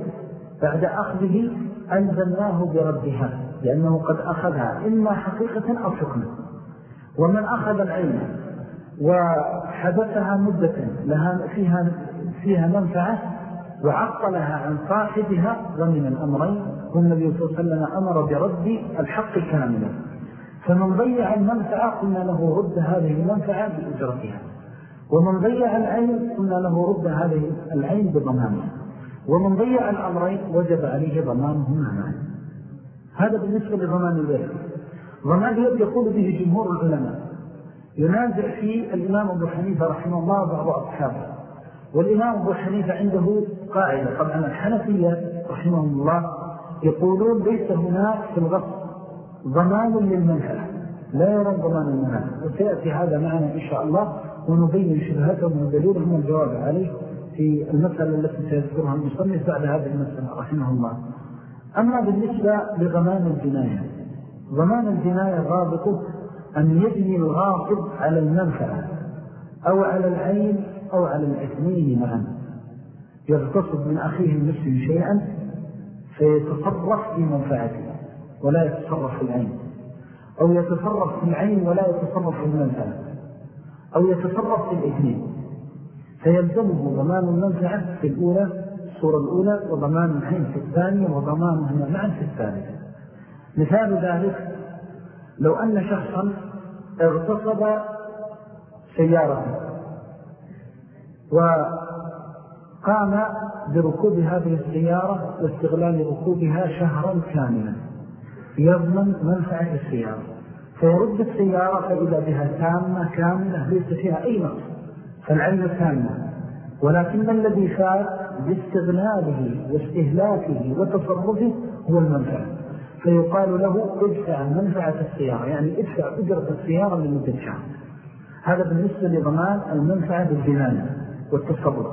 بعد أخذه ألزمناه بردها لأنه قد أخذها إما حقيقة أو حكمة ومن أخذ العين وحدثها مدة لها فيها, فيها منفعة وعطلها عن صاحبها ومن الأمرين والنبي صلى الله عليه وسلم أمر برد الحق كاملا. فمن ضيع المنفعة قلنا له رد هذه المنفعة بأجرتها. ومن ضيع العين قلنا له رد هذه العين بضمانها ومن ضيع الأمرين وجب عليه ضمانهما معا هذا بالنسبة لضمان اليد اليد يقول به جمهور العلماء؟ ينازع فيه الإمام أبو حنيفة رحمه الله وبعض أصحابه. والإمام أبو حنيفة عنده قاعدة. طبعا الحنفية رحمهم الله يقولون ليس هناك في الغصب ضمان للمنفعة لا يرون ضمان المنفعة وسيأتي هذا معنا إن شاء الله ونبين شبهتهم ودليلهم الجواب عليه في المسألة التي سيذكرها المصنف بعد هذه المسألة رحمه الله. أما بالنسبة لضمان الجناية ضمان الجناية ضابطه أن يبني الغاصب على المنفعة أو على العين أو على الاثنين معا. يغتصب من أخيه المسلم شيئا فيتصرف في منفعته ولا يتصرف في العين. أو يتصرف في العين ولا يتصرف في المنفعة. أو يتصرف في الإثنين. فيلزمه ضمان المنفعة في الأولى الصورة الأولى وضمان العين في الثانية وضمانهما معا في الثالثة. مثال ذلك لو أن شخصا اغتصب سيارة وقام بركوب هذه السيارة واستغلال ركوبها شهرا كاملا يضمن منفعة السيارة. فيرد السيارة فإذا بها تامة كاملة ليس فيها أي نقص فالعين تامة. ولكن الذي فات باستغلاله واستهلاكه وتصرفه هو المنفعة. فيقال له ادفع منفعة السيارة يعني ادفع أجرة السيارة لمدة شهر هذا بالنسبة لضمان المنفعة بالجناية والتصرف.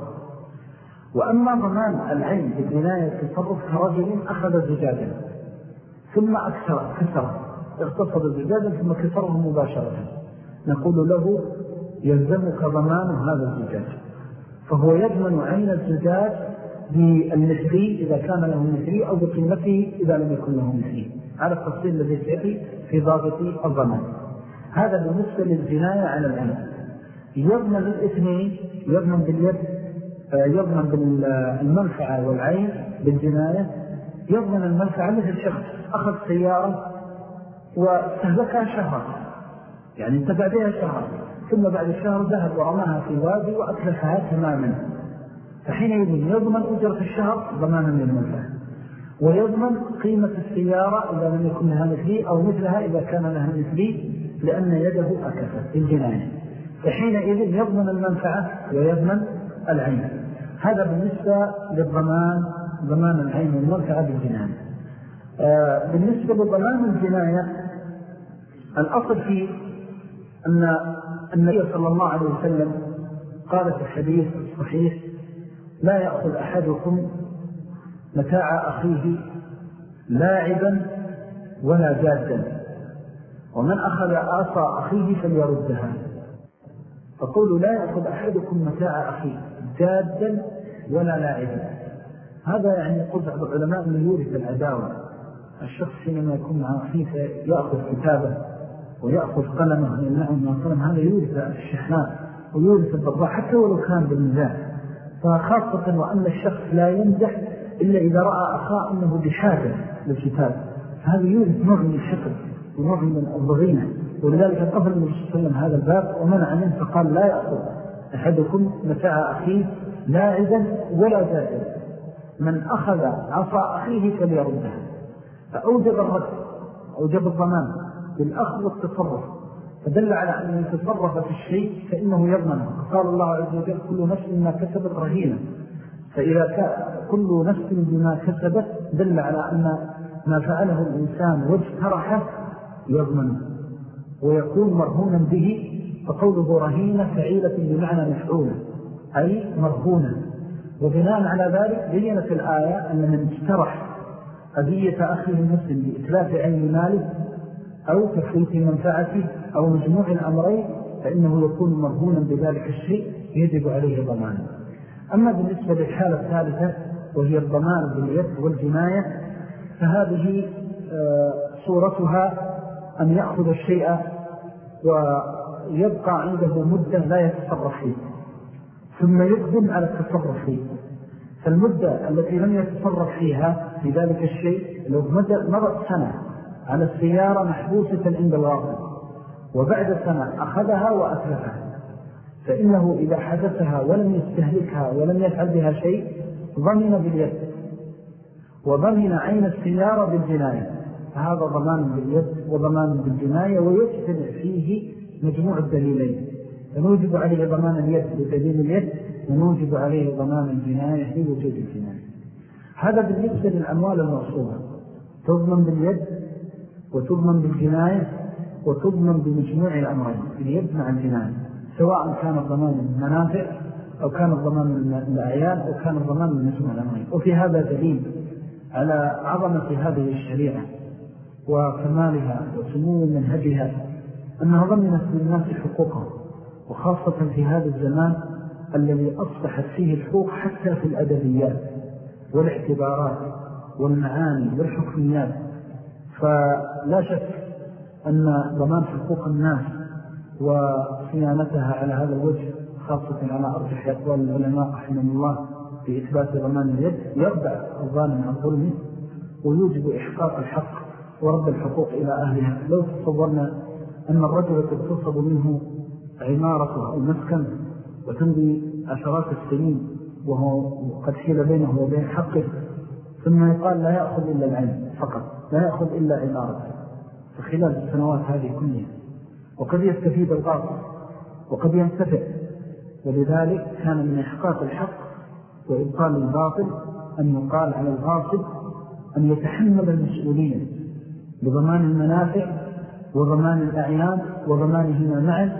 وأما ضمان العين بالجناية والتصرف كرجل أخذ زجاجا ثم أكثر كسر اغتصب الزجاجا ثم كسره مباشرة. نقول له يلزمك ضمان هذا الزجاج. فهو يضمن عين الزجاج بالمثلي إذا كان له مثلي أو بقيمته إذا لم يكن له مثلي على التفصيل الذي سيأتي في ضابط الضمان. هذا بالنسبة للجناية على العين يضمن الاثنين يضمن باليد يضمن بالمنفعة والعين بالجناية يضمن المنفعة مثل شخص أخذ سيارة واستهلكها شهر. يعني انتبع بها شهر ثم بعد الشهر ذهب ورماها في وادي وأتلفها تماما. فحينئذ يضمن أجرة الشهر ضمانا للمنفعة ويضمن قيمة السيارة إذا لم يكن لها مثلي أو مثلها إذا كان لها مثلي لأن يده أكفت الجناية فحينئذ يضمن المنفعة ويضمن العين. هذا بالنسبة للضمان ضمان العين والمنفعة بالجناية آه بالنسبة لضمان الجناية الأصل فيه أن النبي صلى الله عليه وسلم قال في الحديث الصحيح لا يأخذ أحدكم متاع أخيه لاعبا ولا جادا ومن أخذ آصى أخيه فليردها. فقولوا لا يأخذ أحدكم متاع أخيه جادا ولا لاعبا. هذا يعني يقول بعض العلماء من يورث العداوة. الشخص حينما يكون مع أخيه يأخذ كتابه ويأخذ قلمه ويمنعه من القلم هذا يورث الشحناء ويورث الضباء حتى ولو كان بالمزاح فخاصة وأن الشخص لا يمزح إلا إذا رأى أخاه أنه بحاجة للكتاب. هذا يورث نوع من الشكل ونوع من الضغينة. ولذلك قفل النبي صلى الله عليه وسلم هذا الباب ومنع منه فقال لا يأخذ أحدكم متاع أخيه لاعبا ولا جادا من أخذ عصا أخيه فليردها فأوجب الرد أوجب الضمان بالأخذ والتصرف. فدل على أن يتصرف في الشيء فإنه يضمنه قال الله عز وجل كل نفس ما كسبت رهينة. فإذا كل نفس بما كسبت دل على أن ما فعله الإنسان واجترحه يضمنه ويكون مرهونا به فقوله رهينة فعيلة بمعنى مفعولة أي مرهونة. وبناء على ذلك بينت الآية أن من اجترح أذية أخيه المسلم بإتلاف عين ماله أو تفويت منفعته أو مجموع الأمرين فإنه يكون مرهونا بذلك الشيء يجب عليه ضمانه أما بالنسبة للحالة الثالثة وهي الضمان باليد والجناية فهذه آه، صورتها أن يأخذ الشيء ويبقى عنده مدة لا يتصرف فيه ثم يقدم على التصرف فيه. فالمدة التي لم يتصرف فيها في ذلك الشيء لو مرت سنة على السيارة محبوسة عند الواقع وبعد سنة أخذها وأتلفها فإنه إذا حدثها ولم يستهلكها ولم يفعل بها شيء ضمن باليد. وضمن عين السيارة بالجناية. فهذا ضمان باليد وضمان بالجناية ويجتمع فيه مجموع الدليلين. فنوجب عليه ضمان اليد بدليل اليد ونوجب عليه ضمان الجناية في وجود الجناية. هذا بالنسبة للأموال المعصومة تضمن باليد وتضمن بالجناية وتضمن بمجموع الأمرين باليد مع الجناية سواء كان الضمان المنافع أو كان الضمان من الأعيان أو كان الضمان من مجموع الأمرين. وفي هذا دليل على عظمة هذه الشريعة وكمالها وسمو منهجها أنها ضمنت للناس حقوقهم وخاصة في هذا الزمان الذي أصبحت فيه الحقوق حتى في الأدبيات والاعتبارات والمعاني والحكميات. فلا شك أن ضمان حقوق الناس وصيانتها على هذا الوجه خاصة على أرجح أقوال العلماء رحمه الله في إثبات ضمان اليد يربع الظالم عن ظلمه ويوجب إحقاق الحق ورد الحقوق إلى أهلها. لو تصورنا أن الرجل تتصب منه عمارته أو مسكن وتنبي عشرات السنين وهو قد حيل بينه وبين حقه ثم يقال لا يأخذ إلا العين فقط لا يأخذ إلا عمارته. فخلال السنوات هذه كلها. وقد يستفيد الغاصب وقد ينتفع. ولذلك كان من إحقاق الحق وإبطال الباطل أن يقال على الغاصب أن يتحمل المسؤولية بضمان المنافع وضمان الأعيان وضمانهما معا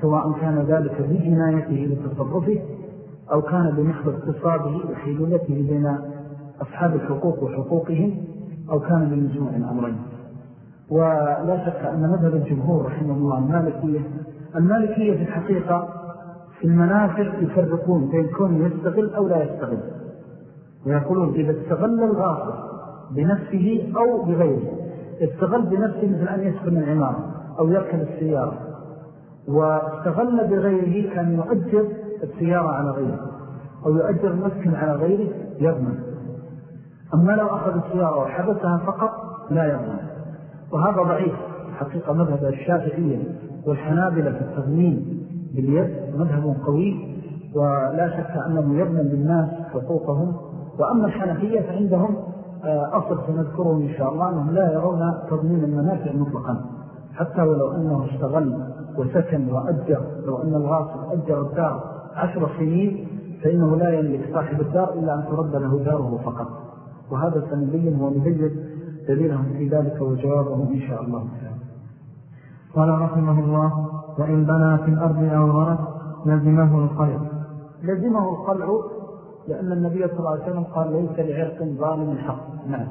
سواء كان ذلك بجنايته لتصرفه أو كان بمحض اقتصاده وحيلولته بين أصحاب الحقوق وحقوقهم أو كان بمجموع الأمرين. ولا شك أن مذهب الجمهور رحمه الله المالكية المالكية في الحقيقة في المنافع يفرقون بين كون يستغل أو لا يستغل. ويقولون إذا استغل الغاصب بنفسه أو بغيره. استغل بنفسه مثل أن يسكن العمارة أو يركب السيارة. واستغل بغيره كان يؤجر السيارة على غيره. أو يؤجر المسكن على غيره يضمن أما لو أخذ السيارة وحبسها فقط لا يضمن وهذا ضعيف. حقيقة مذهب الشافعية والحنابلة في التضمين باليد مذهب قوي ولا شك أنه يضمن للناس حقوقهم. وأما الحنفية فعندهم آه، أصل سنذكره إن شاء الله أنهم لا يرون تضمين المنافع مطلقا. حتى ولو أنه اشتغل وسكن وأجر لو أن الغاصب أجر الدار عشر سنين فإنه لا يملك صاحب الدار إلا أن ترد له داره فقط. وهذا سنبين ونبين دليلهم في ذلك وجوابهم إن شاء الله قال رحمه الله وإن بنى في الأرض أو غرس لزمه القلع. لزمه القلع لأن النبي صلى الله عليه وسلم قال ليس لعرق ظالم الحق. نعم.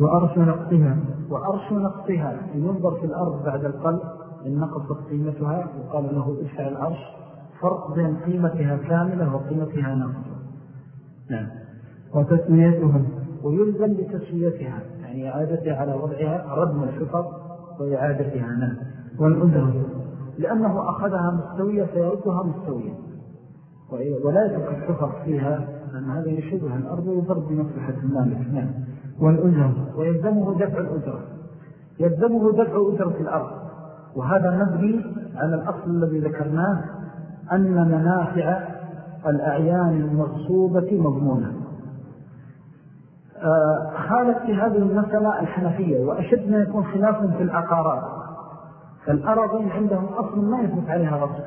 وأرش نقصها. وأرش نقصها. ينظر في الأرض بعد القلع إن نقصت قيمتها وقال له إشع العرش فرق بين قيمتها كاملة وقيمتها نقصة نعم. وتسويتها ويلزم بتسويتها يعني إعادتها على وضعها ردم الحفظ وإعادتها نعم والأجرة لأنه أخذها مستوية فيردها مستوية. ولا يترك الحفظ فيها لأن هذا يشبه الأرض ويضرب بمصلحة المالك نعم والأجرة ويلزمه دفع الأجرة. يلزمه دفع أجرة الأرض. وهذا مبني على الأصل الذي ذكرناه أن منافع الأعيان المغصوبة مضمونة. خالف في هذه المسألة الحنفية وأشد ما يكون خلافا في العقارات فالأرضين عندهم أصلا ما يثبت عليها رجل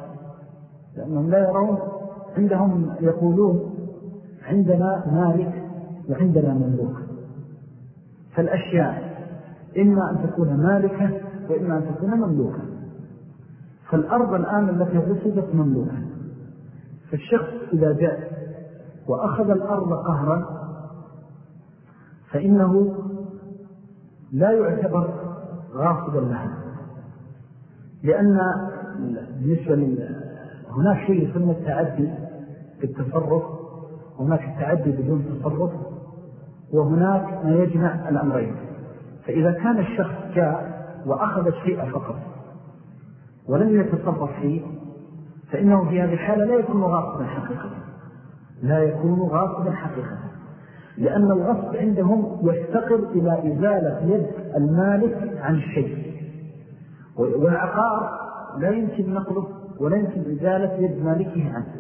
لأنهم لا يرون عندهم يقولون عندنا مالك وعندنا مملوك. فالأشياء إما أن تكون مالكة وإما أن تكون مملوكة. فالأرض الآن التي رسدت مملوكة. فالشخص إذا جاء وأخذ الأرض قهرا فإنه لا يعتبر غاصبا لها لأن بالنسبة هناك شيء يسمى التعدي في التصرف وهناك التعدي بدون تصرف وهناك ما يجمع الأمرين. فإذا كان الشخص جاء وأخذ الشيء فقط ولم يتصرف فيه فإنه في هذه الحالة لا يكون غاصبا حقيقة. لا يكون غاصبا حقيقة. لأن الغصب عندهم يفتقر إلى إزالة يد المالك عن الشيء. والعقار لا يمكن نقله ولا يمكن إزالة يد مالكه عنه.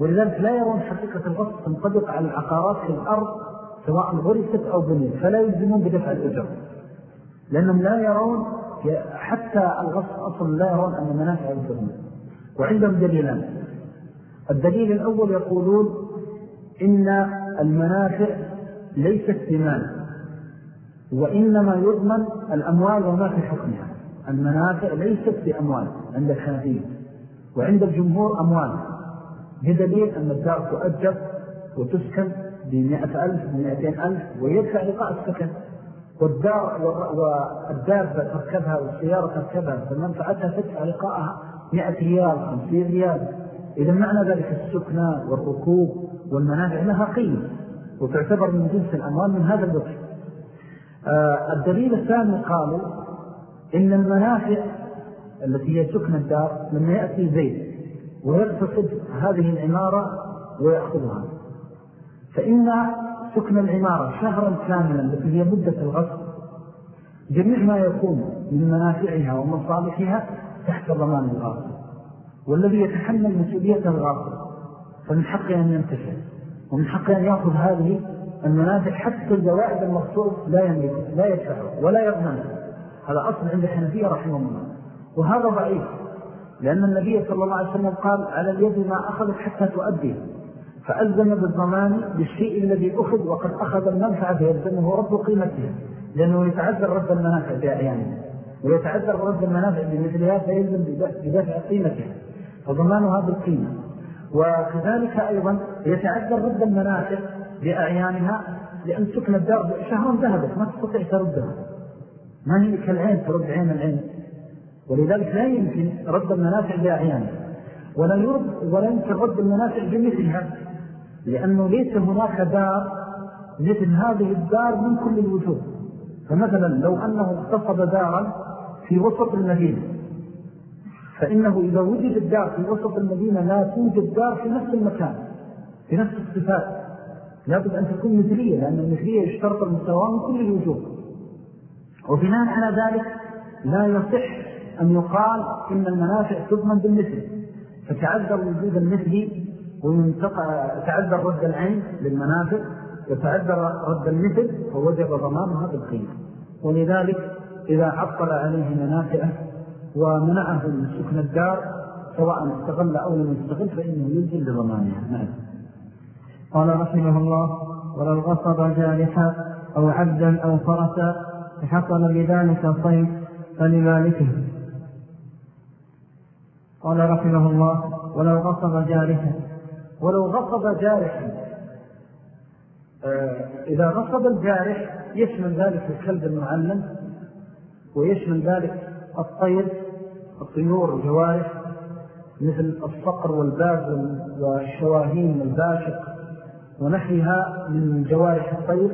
ولذلك لا يرون حقيقة الغصب تنطبق على العقارات في الأرض سواء غرست أو بنيت فلا يلزمون بدفع الأجر. لأنهم لا يرون حتى الغصب أصلا لا يرون أن منافع الجرم وعندهم دليلان. الدليل الأول يقولون إن المنافع ليست بمال وإنما يضمن الأموال وما في حكمها. المنافع ليست بأموال عند الحنفية وعند الجمهور أموال. بدليل أن الدار تؤجر وتسكن بمئة ألف بمئتين ألف ويدفع لقاء السكن. والدار والدابة تركبها والسيارة تركبها فمنفعتها تدفع لقاءها مئة ريال خمسين ريال. إذا معنى ذلك السكنة والركوب والمنافع لها قيمة وتعتبر من جنس الأموال من هذا الوجه. آه الدليل الثاني قالوا إن المنافع التي هي سكن الدار لما يأتي زيد ويقتصد هذه العمارة ويأخذها. فإن سكن العمارة شهرا كاملا التي هي مدة الغصب جميع ما يكون من منافعها ومصالحها تحت ضمان الغاصب. والذي يتحمل مسؤولية الغاصب فمن حقه أن ينتفع. ومن حقه أن يأخذ هذه المنافع حتى الزوائد المخصوص لا يملك لا يدفعه ولا يضمنه هذا أصل عند الحنفية رحمه الله. وهذا ضعيف. لأن النبي صلى الله عليه وسلم قال على اليد ما أخذت حتى تؤديه فألزم بالضمان بالشيء الذي أخذ وقد أخذ المنفعة فيلزمه رب قيمته. لأنه يتعذر رد المنافع بأعيانه. ويتعذر رد المنافع بمثلها فيلزم بدفع قيمتها فضمانها بالقيمة. وكذلك أيضا يتعذر رد المنافع بأعيانها لأن سكن الدار شهرا ذهبت ما تستطيع تردها ما هي كالعين ترد عين العين. ولذلك لا يمكن رد المنافع بأعيانها. ولا, يرد ولا يمكن رد المنافع بمثلها. لأنه ليس هناك دار مثل هذه الدار من كل الوجود فمثلا لو أنه اقتصد دارا في وسط المدينة فإنه إذا وجد الدار في وسط المدينة لا توجد دار في نفس المكان في نفس الصفات. لابد أن تكون مثلية لأن المثلية يشترط المساواة من كل الوجود وبناء على ذلك لا يصح أن يقال إن المنافع تضمن بالمثل. فتعذر وجود المثل وتعذر رد العين للمنافع وتعذر رد المثل فوجب ضمانها بالقيمة ولذلك إذا عطل عليه منافعه ومنعه من سكن الدار سواء استغل أو لم يستغل فإنه يلزم بضمانها نعم. قال رحمه الله ولو غصب جارحا أو عبدا أو فرسا فحصل بذلك صيد فلمالكه. قال رحمه الله ولو غصب جارحا. ولو غصب جارحا. آه إذا غصب الجارح يشمل ذلك الكلب المعلم ويشمل ذلك الطير الطيور الجوارح مثل الصقر والباز والشواهين والباشق ونحيها من جوارح الطير.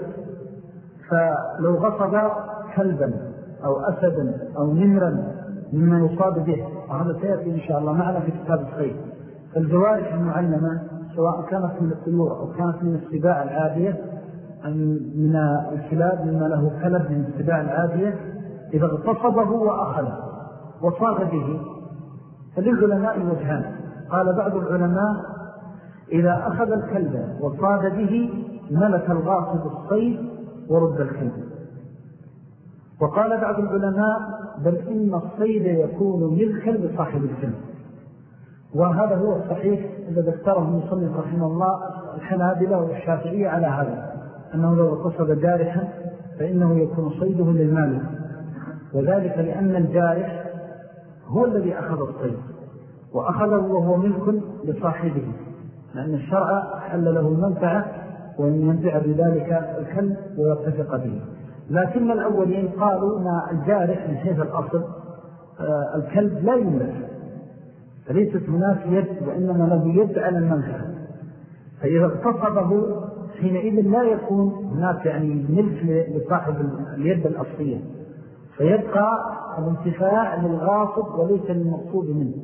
فلو غصب كلبا أو أسدا أو نمرا مما يصاب به وهذا سيأتي إن شاء الله معنا في كتاب الخير فالجوارح المعلمة سواء كانت من الطيور أو كانت من السباع العادية من الكلاب مما له كلب من السباع العادية إذا اغتصبه وأخذه وصاد به فللعلماء وجهان قال بعض العلماء إذا أخذ الكلب وصاد به ملك الغاصب الصيد ورد الكلب. وقال بعض العلماء بل إن الصيد يكون ملكا لصاحب الكلب. وهذا هو الصحيح الذي اختاره المصنف رحمه الله الحنابلة والشافعية على هذا أنه لو قصد جارحا فإنه يكون صيده للمالك. وذلك لأن الجارح هو الذي أخذ الصيد وأخذه وهو ملك لصاحبه لأن الشرع حل له المنفعة وأن ينفع بذلك الكلب ويرتفق به. لكن الأولين قالوا ما الجارح من حيث الأصل آه، الكلب لا يملك فليست هناك يد وإنما له يد على المنفعة فإذا اغتصبه حينئذ لا يكون هناك يعني ملك لصاحب اليد الأصلية. فيبقى الانتفاع للغاصب وليس للمقصود منه.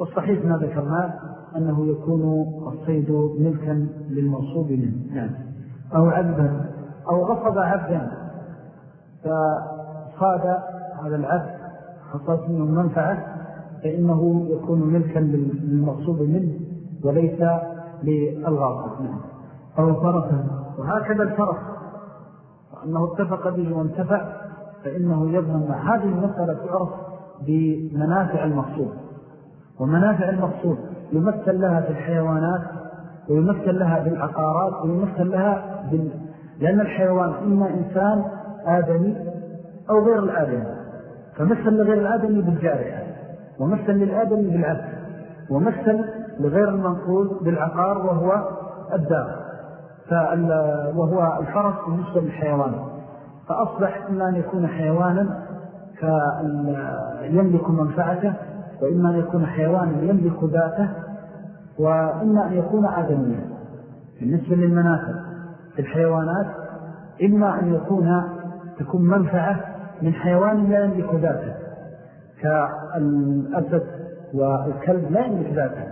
والصحيح ما ذكرناه أنه يكون الصيد ملكا للمقصود منه. نعم. أو عبدا أو غصب عبدا. فصاد هذا العبد حصلت منه المنفعة فإنه يكون ملكا للمقصود منه وليس للغاصب نعم أو فرسا وهكذا الفرس وأنه اتفق به وانتفع. فإنه يظهر هذه المسألة تعرف بمنافع المقصود. ومنافع المقصود يمثل لها في الحيوانات ويمثل لها بالعقارات ويمثل لها بال... لأن الحيوان إما إنسان آدمي أو غير الآدمي. فمثل لغير الآدمي بالجارحة ومثل للآدمي بالعبد ومثل لغير المنقول بالعقار وهو الدار. وهو الفرس بالنسبة للحيوان. فأصبح إما أن يكون حيوانا يملك منفعته وإما أن يكون حيوانا يملك ذاته وإما أن يكون آدميا. بالنسبة للمنافع في الحيوانات إما أن يكون تكون منفعة من حيوان لا يملك ذاته. كالأسد والكلب لا يملك ذاته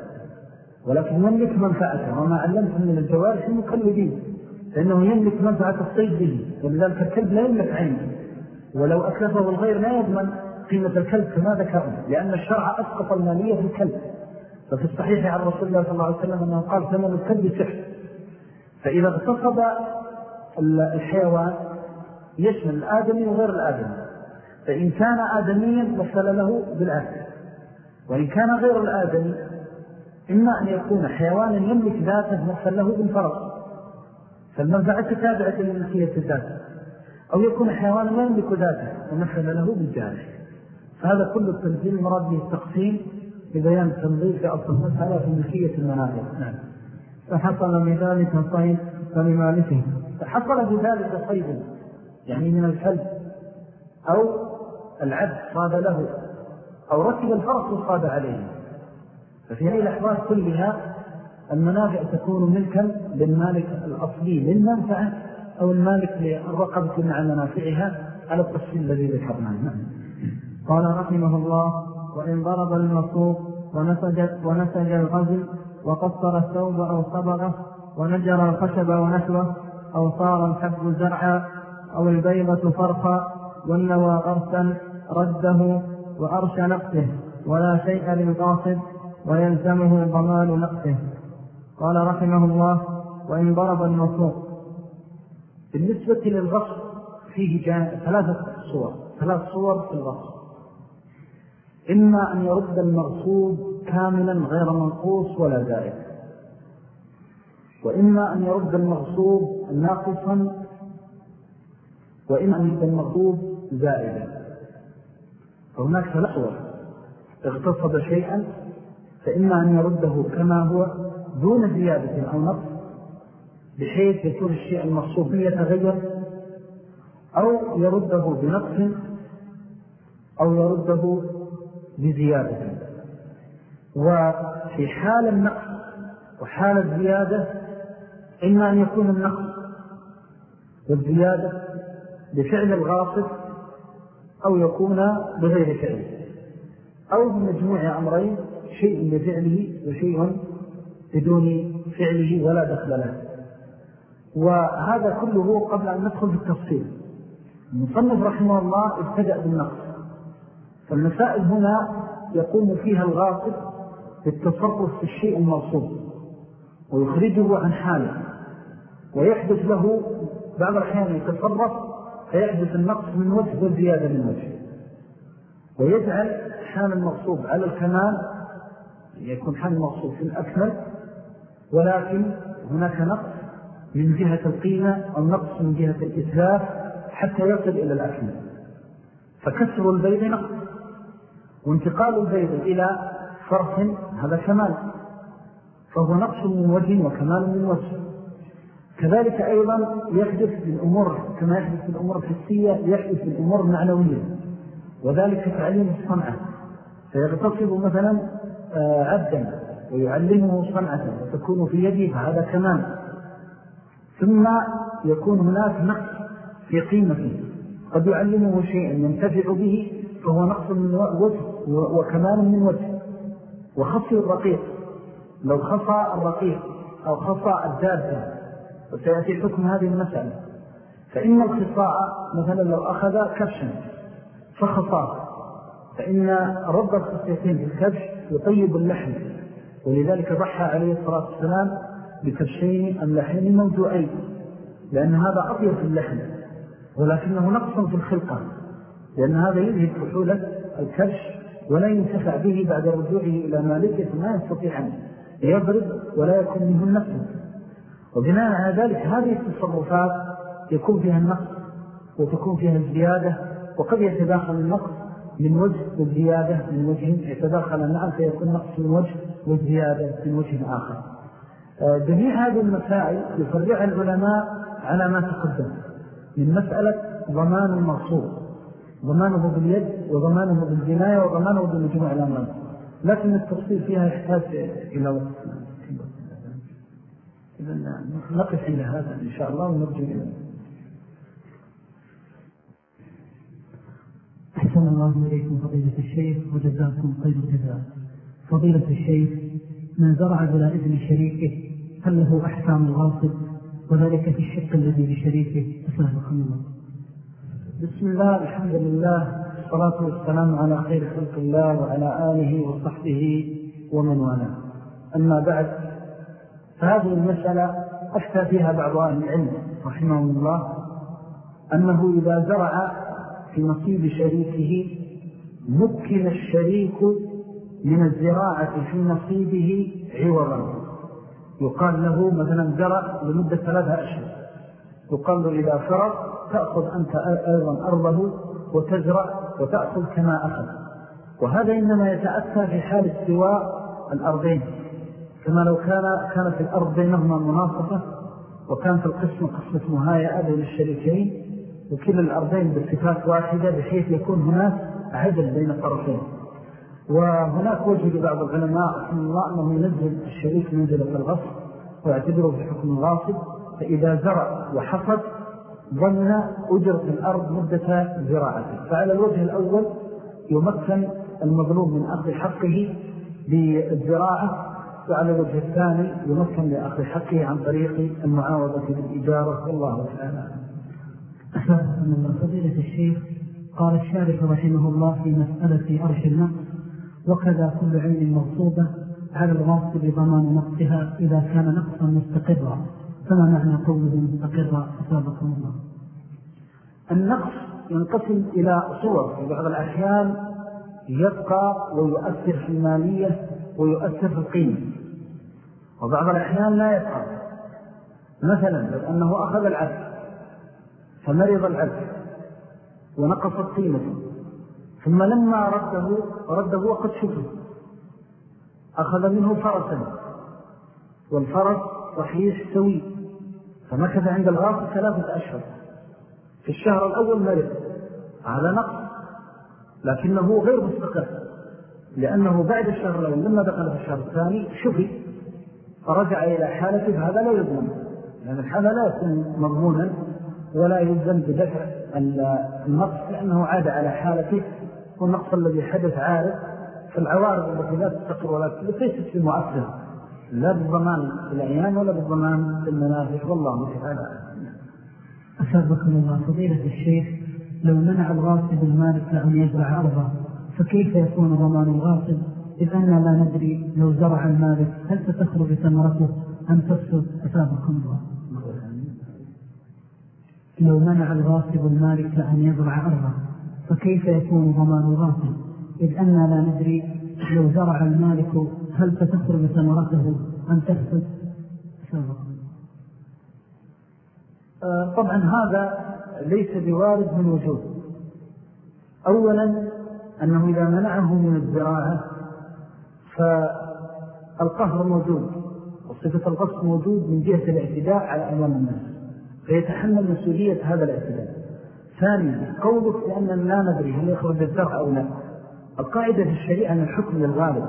ولكن يملك منفعته. وما علمت من الجوارح المكلبين لأنه يملك منفعة الصيد به ولذلك الكلب لا يملك عينه ولو أكلفه الغير لا يضمن قيمة الكلب كما ذكرنا لأن الشرع أسقط المالية في الكلب. ففي الصحيح عن رسول الله صلى الله عليه وسلم أنه قال ثمن الكلب سحر. فإذا اغتصب الحيوان يشمل الآدمي وغير الآدمي. فإن كان آدميا مثل له بالآدم وإن كان غير الآدمي إما أن يكون حيوانا يملك ذاته مثل له بالفرق فالمنفعة تابعة للملكية الذات. أو يكون حيوانا لا يملك ذاته ومثل له بالجارح. فهذا كل التنزيل مراد به التقسيم لبيان التنظير في أصل المسألة في ملكية المنافع نعم. فحصل بذلك صيد فلمالكه. فحصل بذلك صيد يعني من الكلب أو العبد صاد له أو ركب الفرس وصاد عليه. ففي هذه الأحوال كلها المنافع تكون ملكا للمالك الأصلي للمنفعة أو المالك للرقبة مع منافعها على التفصيل الذي ذكرناه نعم. قال رحمه الله وإن ضرب المصوب ونسج, ونسج الغزل وقصر الثوب أو صبغه ونجر الخشب ونحوه أو صار الحب زرعا أو البيضة فرخا والنوى غرسا رده وأرش نقصه ولا شيء للغاصب ويلزمه ضمان نقصه قال رحمه الله وإن ضرب المصوب بالنسبة للغصب فيه ثلاثة صور ثلاث صور في الغصب. إما أن يرد المغصوب كاملا غير منقوص ولا زائد. وإما أن يرد المغصوب ناقصا وإما أن يرد المغصوب زائدا. فهناك ثلاث صور. اغتصب شيئا فإما أن يرده كما هو دون زيادة أو نقص بحيث يكون الشيء المغصوب يتغير أو يرده بنقص أو يرده بزيادة. وفي حال النقص وحال الزيادة إما أن يكون النقص والزيادة بفعل الغاصب أو يكون بغير فعل أو بمجموع أمرين شيء بفعله وشيء بدون فعله ولا دخل له. وهذا كله قبل أن ندخل في التفصيل. المصنف رحمه الله ابتدأ بالنقص. فالمسائل هنا يقوم فيها الغاصب بالتصرف في الشيء الموصول ويخرجه عن حاله. ويحدث له بعض الأحيان يتصرف فيحدث النقص من وجه والزيادة من وجه. ويجعل حال المغصوب على الكمال يكون حال المغصوب في الأكمل ولكن هناك نقص من جهة القيمة أو نقص من جهة الإسلاف حتى يصل إلى الأكمل. فكسر البيض نقص وانتقال البيض إلى فرح هذا كمال فهو نقص من وجه وكمال من وجه. كذلك أيضا يحدث في الأمور كما يحدث في الأمور الحسية يحدث في الأمور المعنوية وذلك تعليم الصنعة. فيغتصب مثلا آه، عبدا ويعلمه صنعة وتكون في يده فهذا كمال. ثم يكون هناك نقص في قيمته. قد يعلمه شيئا ينتفع به فهو نقص من وجه وكمال من وجه. وخصي الرقيق. لو خصى الرقيق أو خصى الدابة وسيأتي حكم هذه المسألة. فإن الخصاء مثلا لو أخذ كبشا فخصاه. فإن رب الخصيتين في الكبش يطيب اللحم. ولذلك ضحى عليه الصلاة والسلام بكبشين أملحين موضوعين لأن هذا أطيب في اللحم ولكنه نقص في الخلقة لأن هذا يذهب فحولة الكبش ولا ينتفع به بعد رجوعه إلى مالكه ما يستطيع أن يضرب ولا يكون منه النفس وبناء على ذلك هذه التصرفات يكون فيها النقص وتكون فيها الزيادة وقد يتداخل النقص من وجه والزيادة من وجه يتداخل معا فيكون نقص من وجه والزيادة من وجه آخر. آه، جميع هذه المسائل يفرع العلماء على ما تقدم من مسألة ضمان المغصوب ضمانه باليد وضمانه بالجناية وضمانه بمجموع الأمام لكن التفصيل فيها يحتاج إلى وقت. إذن نقف إلى هذا إن شاء الله ونرجو إلى أحسن الله إليكم فضيلة الشيخ وجزاكم خير الجزاء. فضيلة الشيخ من زرع بلا إذن شريكه هل له أحكام الغاصب؟ وذلك في الشق الذي لشريكه أسلامكم الله. بسم الله الحمد لله والصلاة والسلام على خير خلق الله وعلى آله وصحبه ومن والاه. أما بعد فهذه المسألة أفتى فيها بعض أهل العلم رحمه الله أنه إذا زرع في نصيب شريكه مكن الشريك من الزراعة في نصيبه عوضا. يقال له مثلا زرع لمدة ثلاثة أشهر. يقال له إذا فرض تأخذ أنت أيضا أرضه وتزرع وتأخذ كما أخذ. وهذا إنما يتأثى في حال استواء الأرضين. كما لو كان كانت الأرض بينهما مناصفة وكانت القسم قسمة مهايئة بين الشريكين وكل الأرضين باتفاق واحدة بحيث يكون هناك عدل بين الطرفين. وهناك وجه لبعض العلماء رحمه الله أنه ينزل الشريك منزلة الغصب ويعتبره في حكم الغاصب فإذا زرع وحصد ظن أجرة الأرض مدة زراعته. فعلى الوجه الأول يمكن المظلوم من أخذ حقه بالزراعة وعلى الوجه الثاني يمكن لأخذ حقه عن طريق المعاوضة بالإجارة والله تعالى أحسن الله فضيلة الشيخ قال الشارح رحمه الله في مسألة أرش النقص وكذا كل عين مغصوبة على الغاصب ضمان نقصها إذا كان نقصا مستقرا. فما معنى قوله مستقرا أسابقه الله. النقص ينقسم إلى صور في بعض الأحيان يبقى ويؤثر في المالية ويؤثر في القيمة. وبعض الأحيان لا يبقى. مثلا لو أنه أخذ العبد فمرض العبد ونقصت قيمته. ثم لما رده رده وقد شفه أخذ منه فرسا. والفرس صحيح سوي. فمكث عند الغاصب ثلاثة أشهر. في الشهر الأول مرض. على نقص. لكنه غير مستقر. لأنه بعد الشهر الأول لما دخل في الشهر الثاني شفي فرجع إلى حالته فهذا لا يضمن. لأن الحالة لا يكون مضمونا. ولا يلزم بدفع النقص لأنه عاد على حالته والنقص الذي حدث عارض فالعوارض التي لا تستقر ولا ليست بمؤثرة لا بالضمان الأيام ولا بالضمان المنافع. والله تعالى أسابقكم الله فضيلة الشيخ لو منع الغاصب المالك لأن يزرع أرضه فكيف يكون ضمان الغاصب؟ إذ أننا لا ندري لو زرع المالك هل ستخرج ثمرته أم تفسد؟ أسابقكم الله. لو منع الغاصب المالك أن يزرع أرضه فكيف يكون ضمان الغاصب؟ إذ أننا لا ندري لو زرع المالك هل ستخرج ثمرته أم تفسد آه، طبعا هذا ليس بوارد من وجود. أولا أنه إذا منعه من الزراعة فالقهر موجود وصفة القصد موجود من جهة الاعتداء على أمام الناس. فيتحمل مسؤولية هذا الاعتداء ثانيا قولك لأننا لا ندري هل يخرج الزرع أو لا. القاعدة في الشريعة أن الحكم للغالب.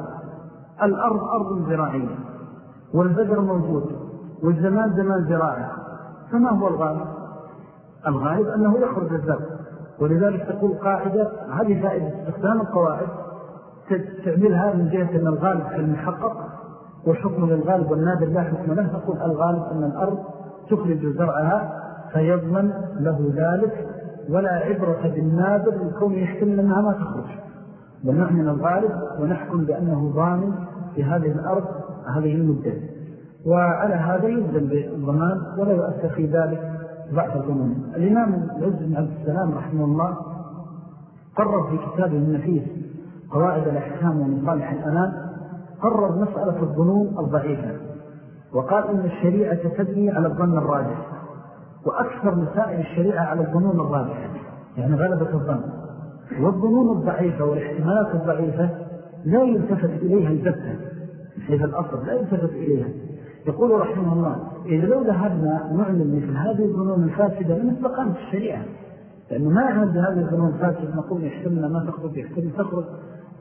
الأرض أرض زراعية والبذر موجود والزمان زمان زراعة فما هو الغالب؟ الغالب أنه يخرج الزرع ولذلك تقول قاعدة هذه فائدة استخدام القواعد تعملها من جهة أن الغالب كالمحقق والحكم للغالب والنادر لا حكم له. تقول الغالب أن الأرض تخرج زرعها فيضمن له ذلك ولا عبرة بالنادر لكون يحتمل أنها ما تخرج. ونحن الغالب ونحكم بأنه ضامن في هذه الأرض هذه المدة. وعلى هذا يلزم بالضمان ولا يؤثر في ذلك ضعف الضمان. الإمام العز بن عبد السلام رحمه الله قرر في كتابه النفيس قواعد الأحكام ومصالح الأنام قرر مسألة الظنون الضعيفة. وقال إن الشريعة تبني على الظن الراجح وأكثر مسائل الشريعة على الظنون الراجحة يعني غلبة الظن. والظنون الضعيفة والاحتمالات الضعيفة لا يلتفت إليها البتة حيث الأصل لا يلتفت إليها. يقول رحمه الله إذا لو ذهبنا نعلم مثل هذه الظنون الفاسدة لم استقامت الشريعة. لأنه ما عند هذه الظنون الفاسدة نقول يحتملنا ما تخرج يحتمل تخرج.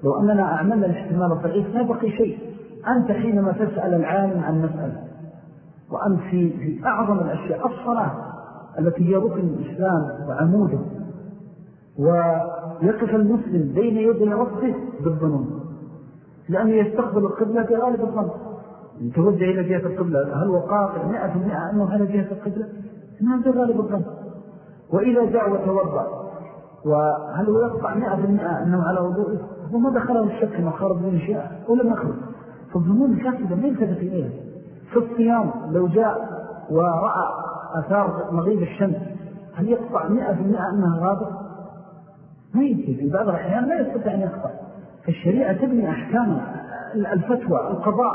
لو أننا أعملنا الاحتمال الضعيف ما بقي شيء. أنت حينما تسأل العالم عن مسألة وأنت في, في أعظم الأشياء الصلاة التي هي ركن الإسلام وعموده. ويقف المسلم بين يدي ربه بالظنون لأنه يستقبل القبلة في غالب الظن. يتوجه إلى جهة القبلة هل هو قاطع مئة في المئة أنه على جهة القبلة؟ ما في غالب الظن. وإذا جاء وتوضع وهل هو يقطع مئة في المئة أنه على وضوءه هو ما دخله الشك أنه خارج من شيء ولم يخرج. فالظنون الكاسدة ما يلتفت إليها في الصيام لو جاء ورأى أثار مغيب الشمس هل يقطع مئة في المئة أنها غابة ما يمكن. في بعض الأحيان لا يستطيع أن يقطع. فالشريعة تبني أحكام الفتوى القضاء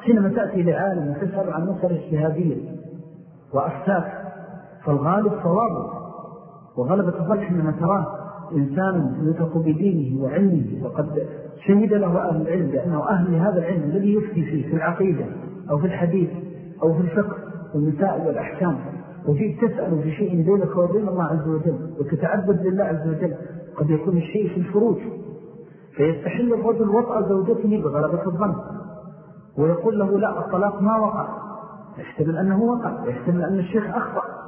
حينما تأتي لعالم وتسأل عن مسألة اجتهادية وأفتاك فالغالب صوابه وغلبة الظل حينما تراه. إنسان يثق بدينه وعلمه وقد شهد له أهل العلم لأنه أهل هذا العلم الذي يفتي فيه في العقيدة أو في الحديث أو في الفقه والمسائل والأحكام. وجيت تسأل في شيء بينك وبين الله عز وجل وتتعبد لله عز وجل قد يكون الشيء في الفروج. فيستحل الرجل وطأ زوجته بغلبة الظن ويقول له لا الطلاق ما وقع. يحتمل أنه وقع يحتمل أن الشيخ أخطأ.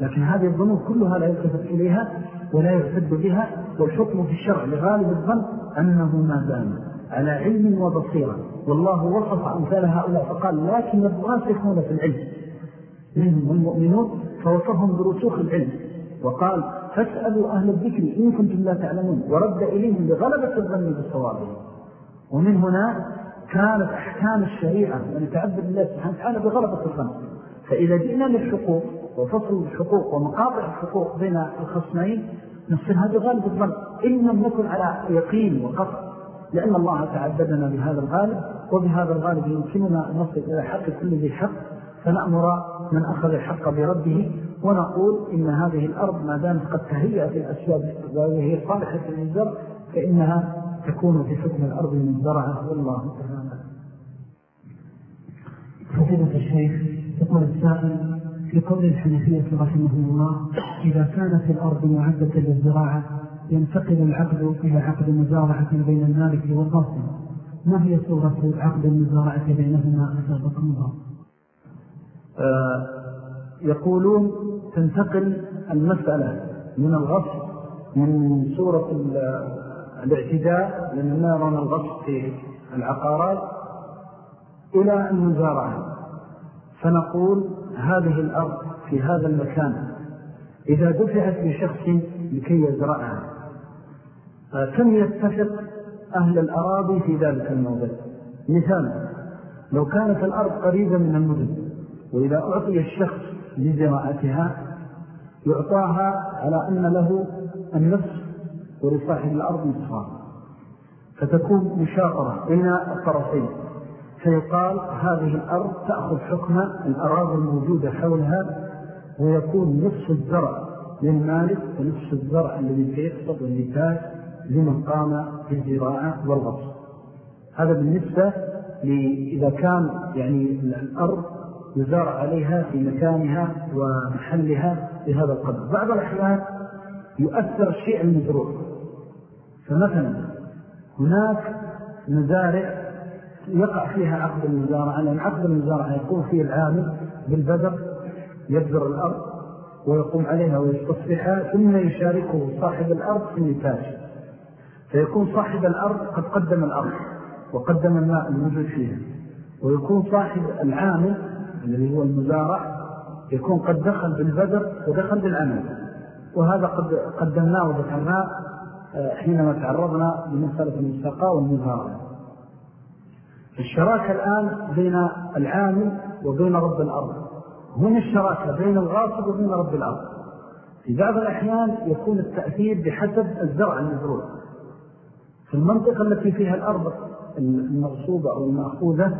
لكن هذه الظنون كلها لا يلتفت إليها ولا يرتد بها والحكم في الشرع لغالب الظن أنه ما دام على علم وبصيرة. والله وصف أمثال هؤلاء فقال لكن الراسخون في العلم منهم المؤمنون فوصفهم برسوخ العلم وقال فاسألوا أهل الذكر إن كنتم لا تعلمون ورد إليهم بغلبة الظن بالصوابه ومن هنا كانت أحكام الشريعة ونتعبد الله سبحانه وتعالى بغلبة الظن. فإذا جئنا للحقوق وفصل الحقوق ومقاطع الحقوق بين الخصمين نصير هذا غالب الظن. إن لم نكن على يقين وقطع لأن الله تعبدنا بهذا الغالب وبهذا الغالب يمكننا أن نصل إلى حق كل ذي حق فنأمر من أخذ الحق بربه ونقول إن هذه الأرض ما دامت قد تهيأت الأسباب وهي صالحة للزرع فإنها تكون في حكم الأرض المزرعة والله تعالى. فضيلة الشيخ يقول السائل في قول الحنفية رحمه الله إذا كانت الأرض معدة للزراعة ينتقل العقد إلى عقد مزارعة بين المالك والغاصب ما هي صورة عقد المزارعة بينهما؟ أسابق الله. آه يقولون تنتقل المسألة من الغصب من صورة الاعتداء لأن نرون الغصب في العقارات إلى المزارعة. فنقول هذه الأرض في هذا المكان. إذا دفعت لشخص لكي يزرعها. كم يتفق أهل الأراضي في ذلك الموضع؟ مثال لو كانت الأرض قريبة من المدن وإذا أعطي الشخص لزراعتها يعطاها على أن له النفس ولصاحب الأرض نصفان. فتكون مشاطرة بين الطرفين. فيقال هذه الأرض تأخذ حكم الأراضي الموجودة حولها ويكون نصف الزرع للمالك ونصف الزرع الذي سيقصد والنتاج لمن قام بالزراعة والغصب. هذا بالنسبة إذا كان يعني الأرض يزارع عليها في مكانها ومحلها بهذا القدر. بعض الأحيان يؤثر الشيء المزروع. فمثلا هناك مزارع يقع فيها عقد المزارعة لأن عقد المزارعة يقوم فيه العامل بالبذر يبذر الأرض ويقوم عليها ويستصبحها ثم يشاركه صاحب الأرض في النتاج فيكون صاحب الأرض قد قدم الأرض وقدم الماء الموجود فيها. ويكون صاحب العامل الذي هو المزارع يكون قد دخل بالبذر ودخل بالعمل. وهذا قد قدمناه وذكرناه آه، حينما تعرضنا لمسألة المستقى والمزارع الشراكة الآن بين العامل وبين رب الأرض. هنا الشراكة بين الغاصب وبين رب الأرض. في بعض الأحيان يكون التأثير بحسب الزرع المزروع في المنطقة التي فيها الأرض المغصوبة أو المأخوذة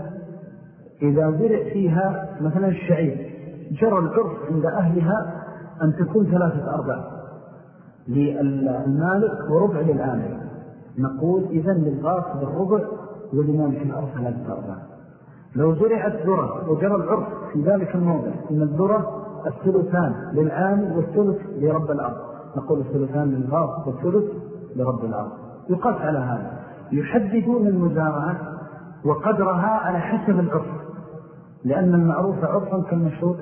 إذا زرع فيها مثلا الشعير جرى العرف عند أهلها أن تكون ثلاثة أرباع للمالك وربع للعامل. نقول إذن للغاصب الربع ولمالك الأرض ثلاثة أرباع لو زرعت ذرة وجرى العرف في ذلك الموضع إن الذرة الثلثان للعامل والثلث لرب الأرض. نقول الثلثان للغاصب والثلث لرب الأرض. يقاس على هذا. يحددون المزارعة وقدرها على حسب العرف. لأن المعروف عرفا كالمشروط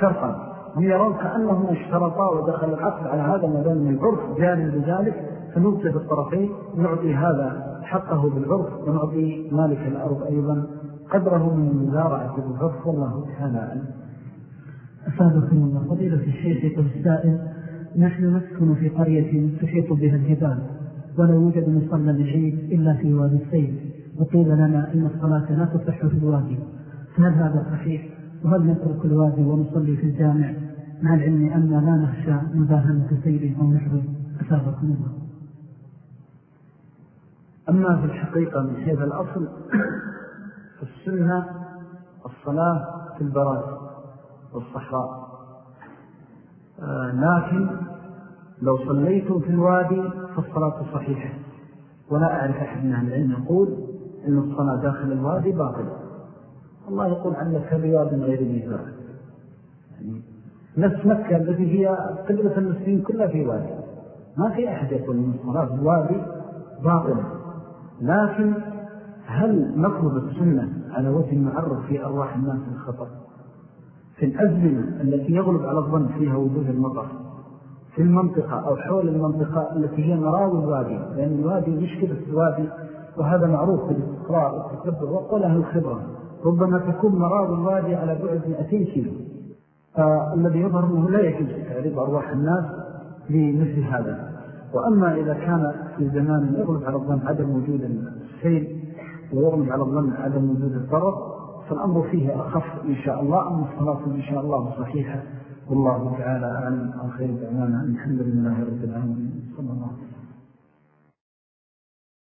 شرطا. يرون كأنهم اشترطا ودخل العقد على هذا مدام من العرف جاري بذلك فنوجد الطرفين نعطي هذا حقه بالعرف ونعطي مالك الأرض أيضا قدره من المزارعة بالعرف والله تعالى أعلم. أفادكم الله. فضيلة الشيخ يقول السائل نحن نسكن في قرية تحيط بها الجبال ولا يوجد مصلى العيد إلا في وادي السيد وقيل لنا إن الصلاة لا تصح في الوادي. فهل هذا صحيح؟ وهل نترك الوادي ونصلي في الجامع مع العلم أن لا نخشى مداهنة سيد أو نحو؟ أسابكم الله. أما في الحقيقة من حيث الأصل فالسنة الصلاة في البراد والصحراء. آه، لكن لو صليتم في الوادي فالصلاة صحيحة. ولا أعرف أحد من العلم يقول أن الصلاة داخل الوادي باطل الله يقول عنك رياض غير ميزان. يعني نفس مكة التي هي قبلة المسلمين كلها في وادي. ما في أحد يقول أن الصلاة في الوادي باطل لكن هل نطلب السنة على وجه المعرف في أرواح الناس الخطر في الأزمنة التي يغلب على الظن فيها وجود المطر في المنطقة أو حول المنطقة التي هي مراوي الوادي لأن الوادي مشكلة الوادي وهذا معروف بالاستقرار والتكبر وقلها الخبرة. ربما تكون مراوي الوادي على بعد 200 كيلو. فالذي يظهر أنه لا يجوز تعريض أرواح الناس لمثل هذا. وأما إذا كان في زمان يغلب على الظن عدم وجود السيل ويغلب على الظن عدم وجود الضرر فالأمر فيه أخف إن شاء الله. أما الصلاة إن شاء الله صحيحة. والله تعالى أعلم. عن خير دعوانا. الحمد لله رب العالمين. صلى الله عليه وسلم.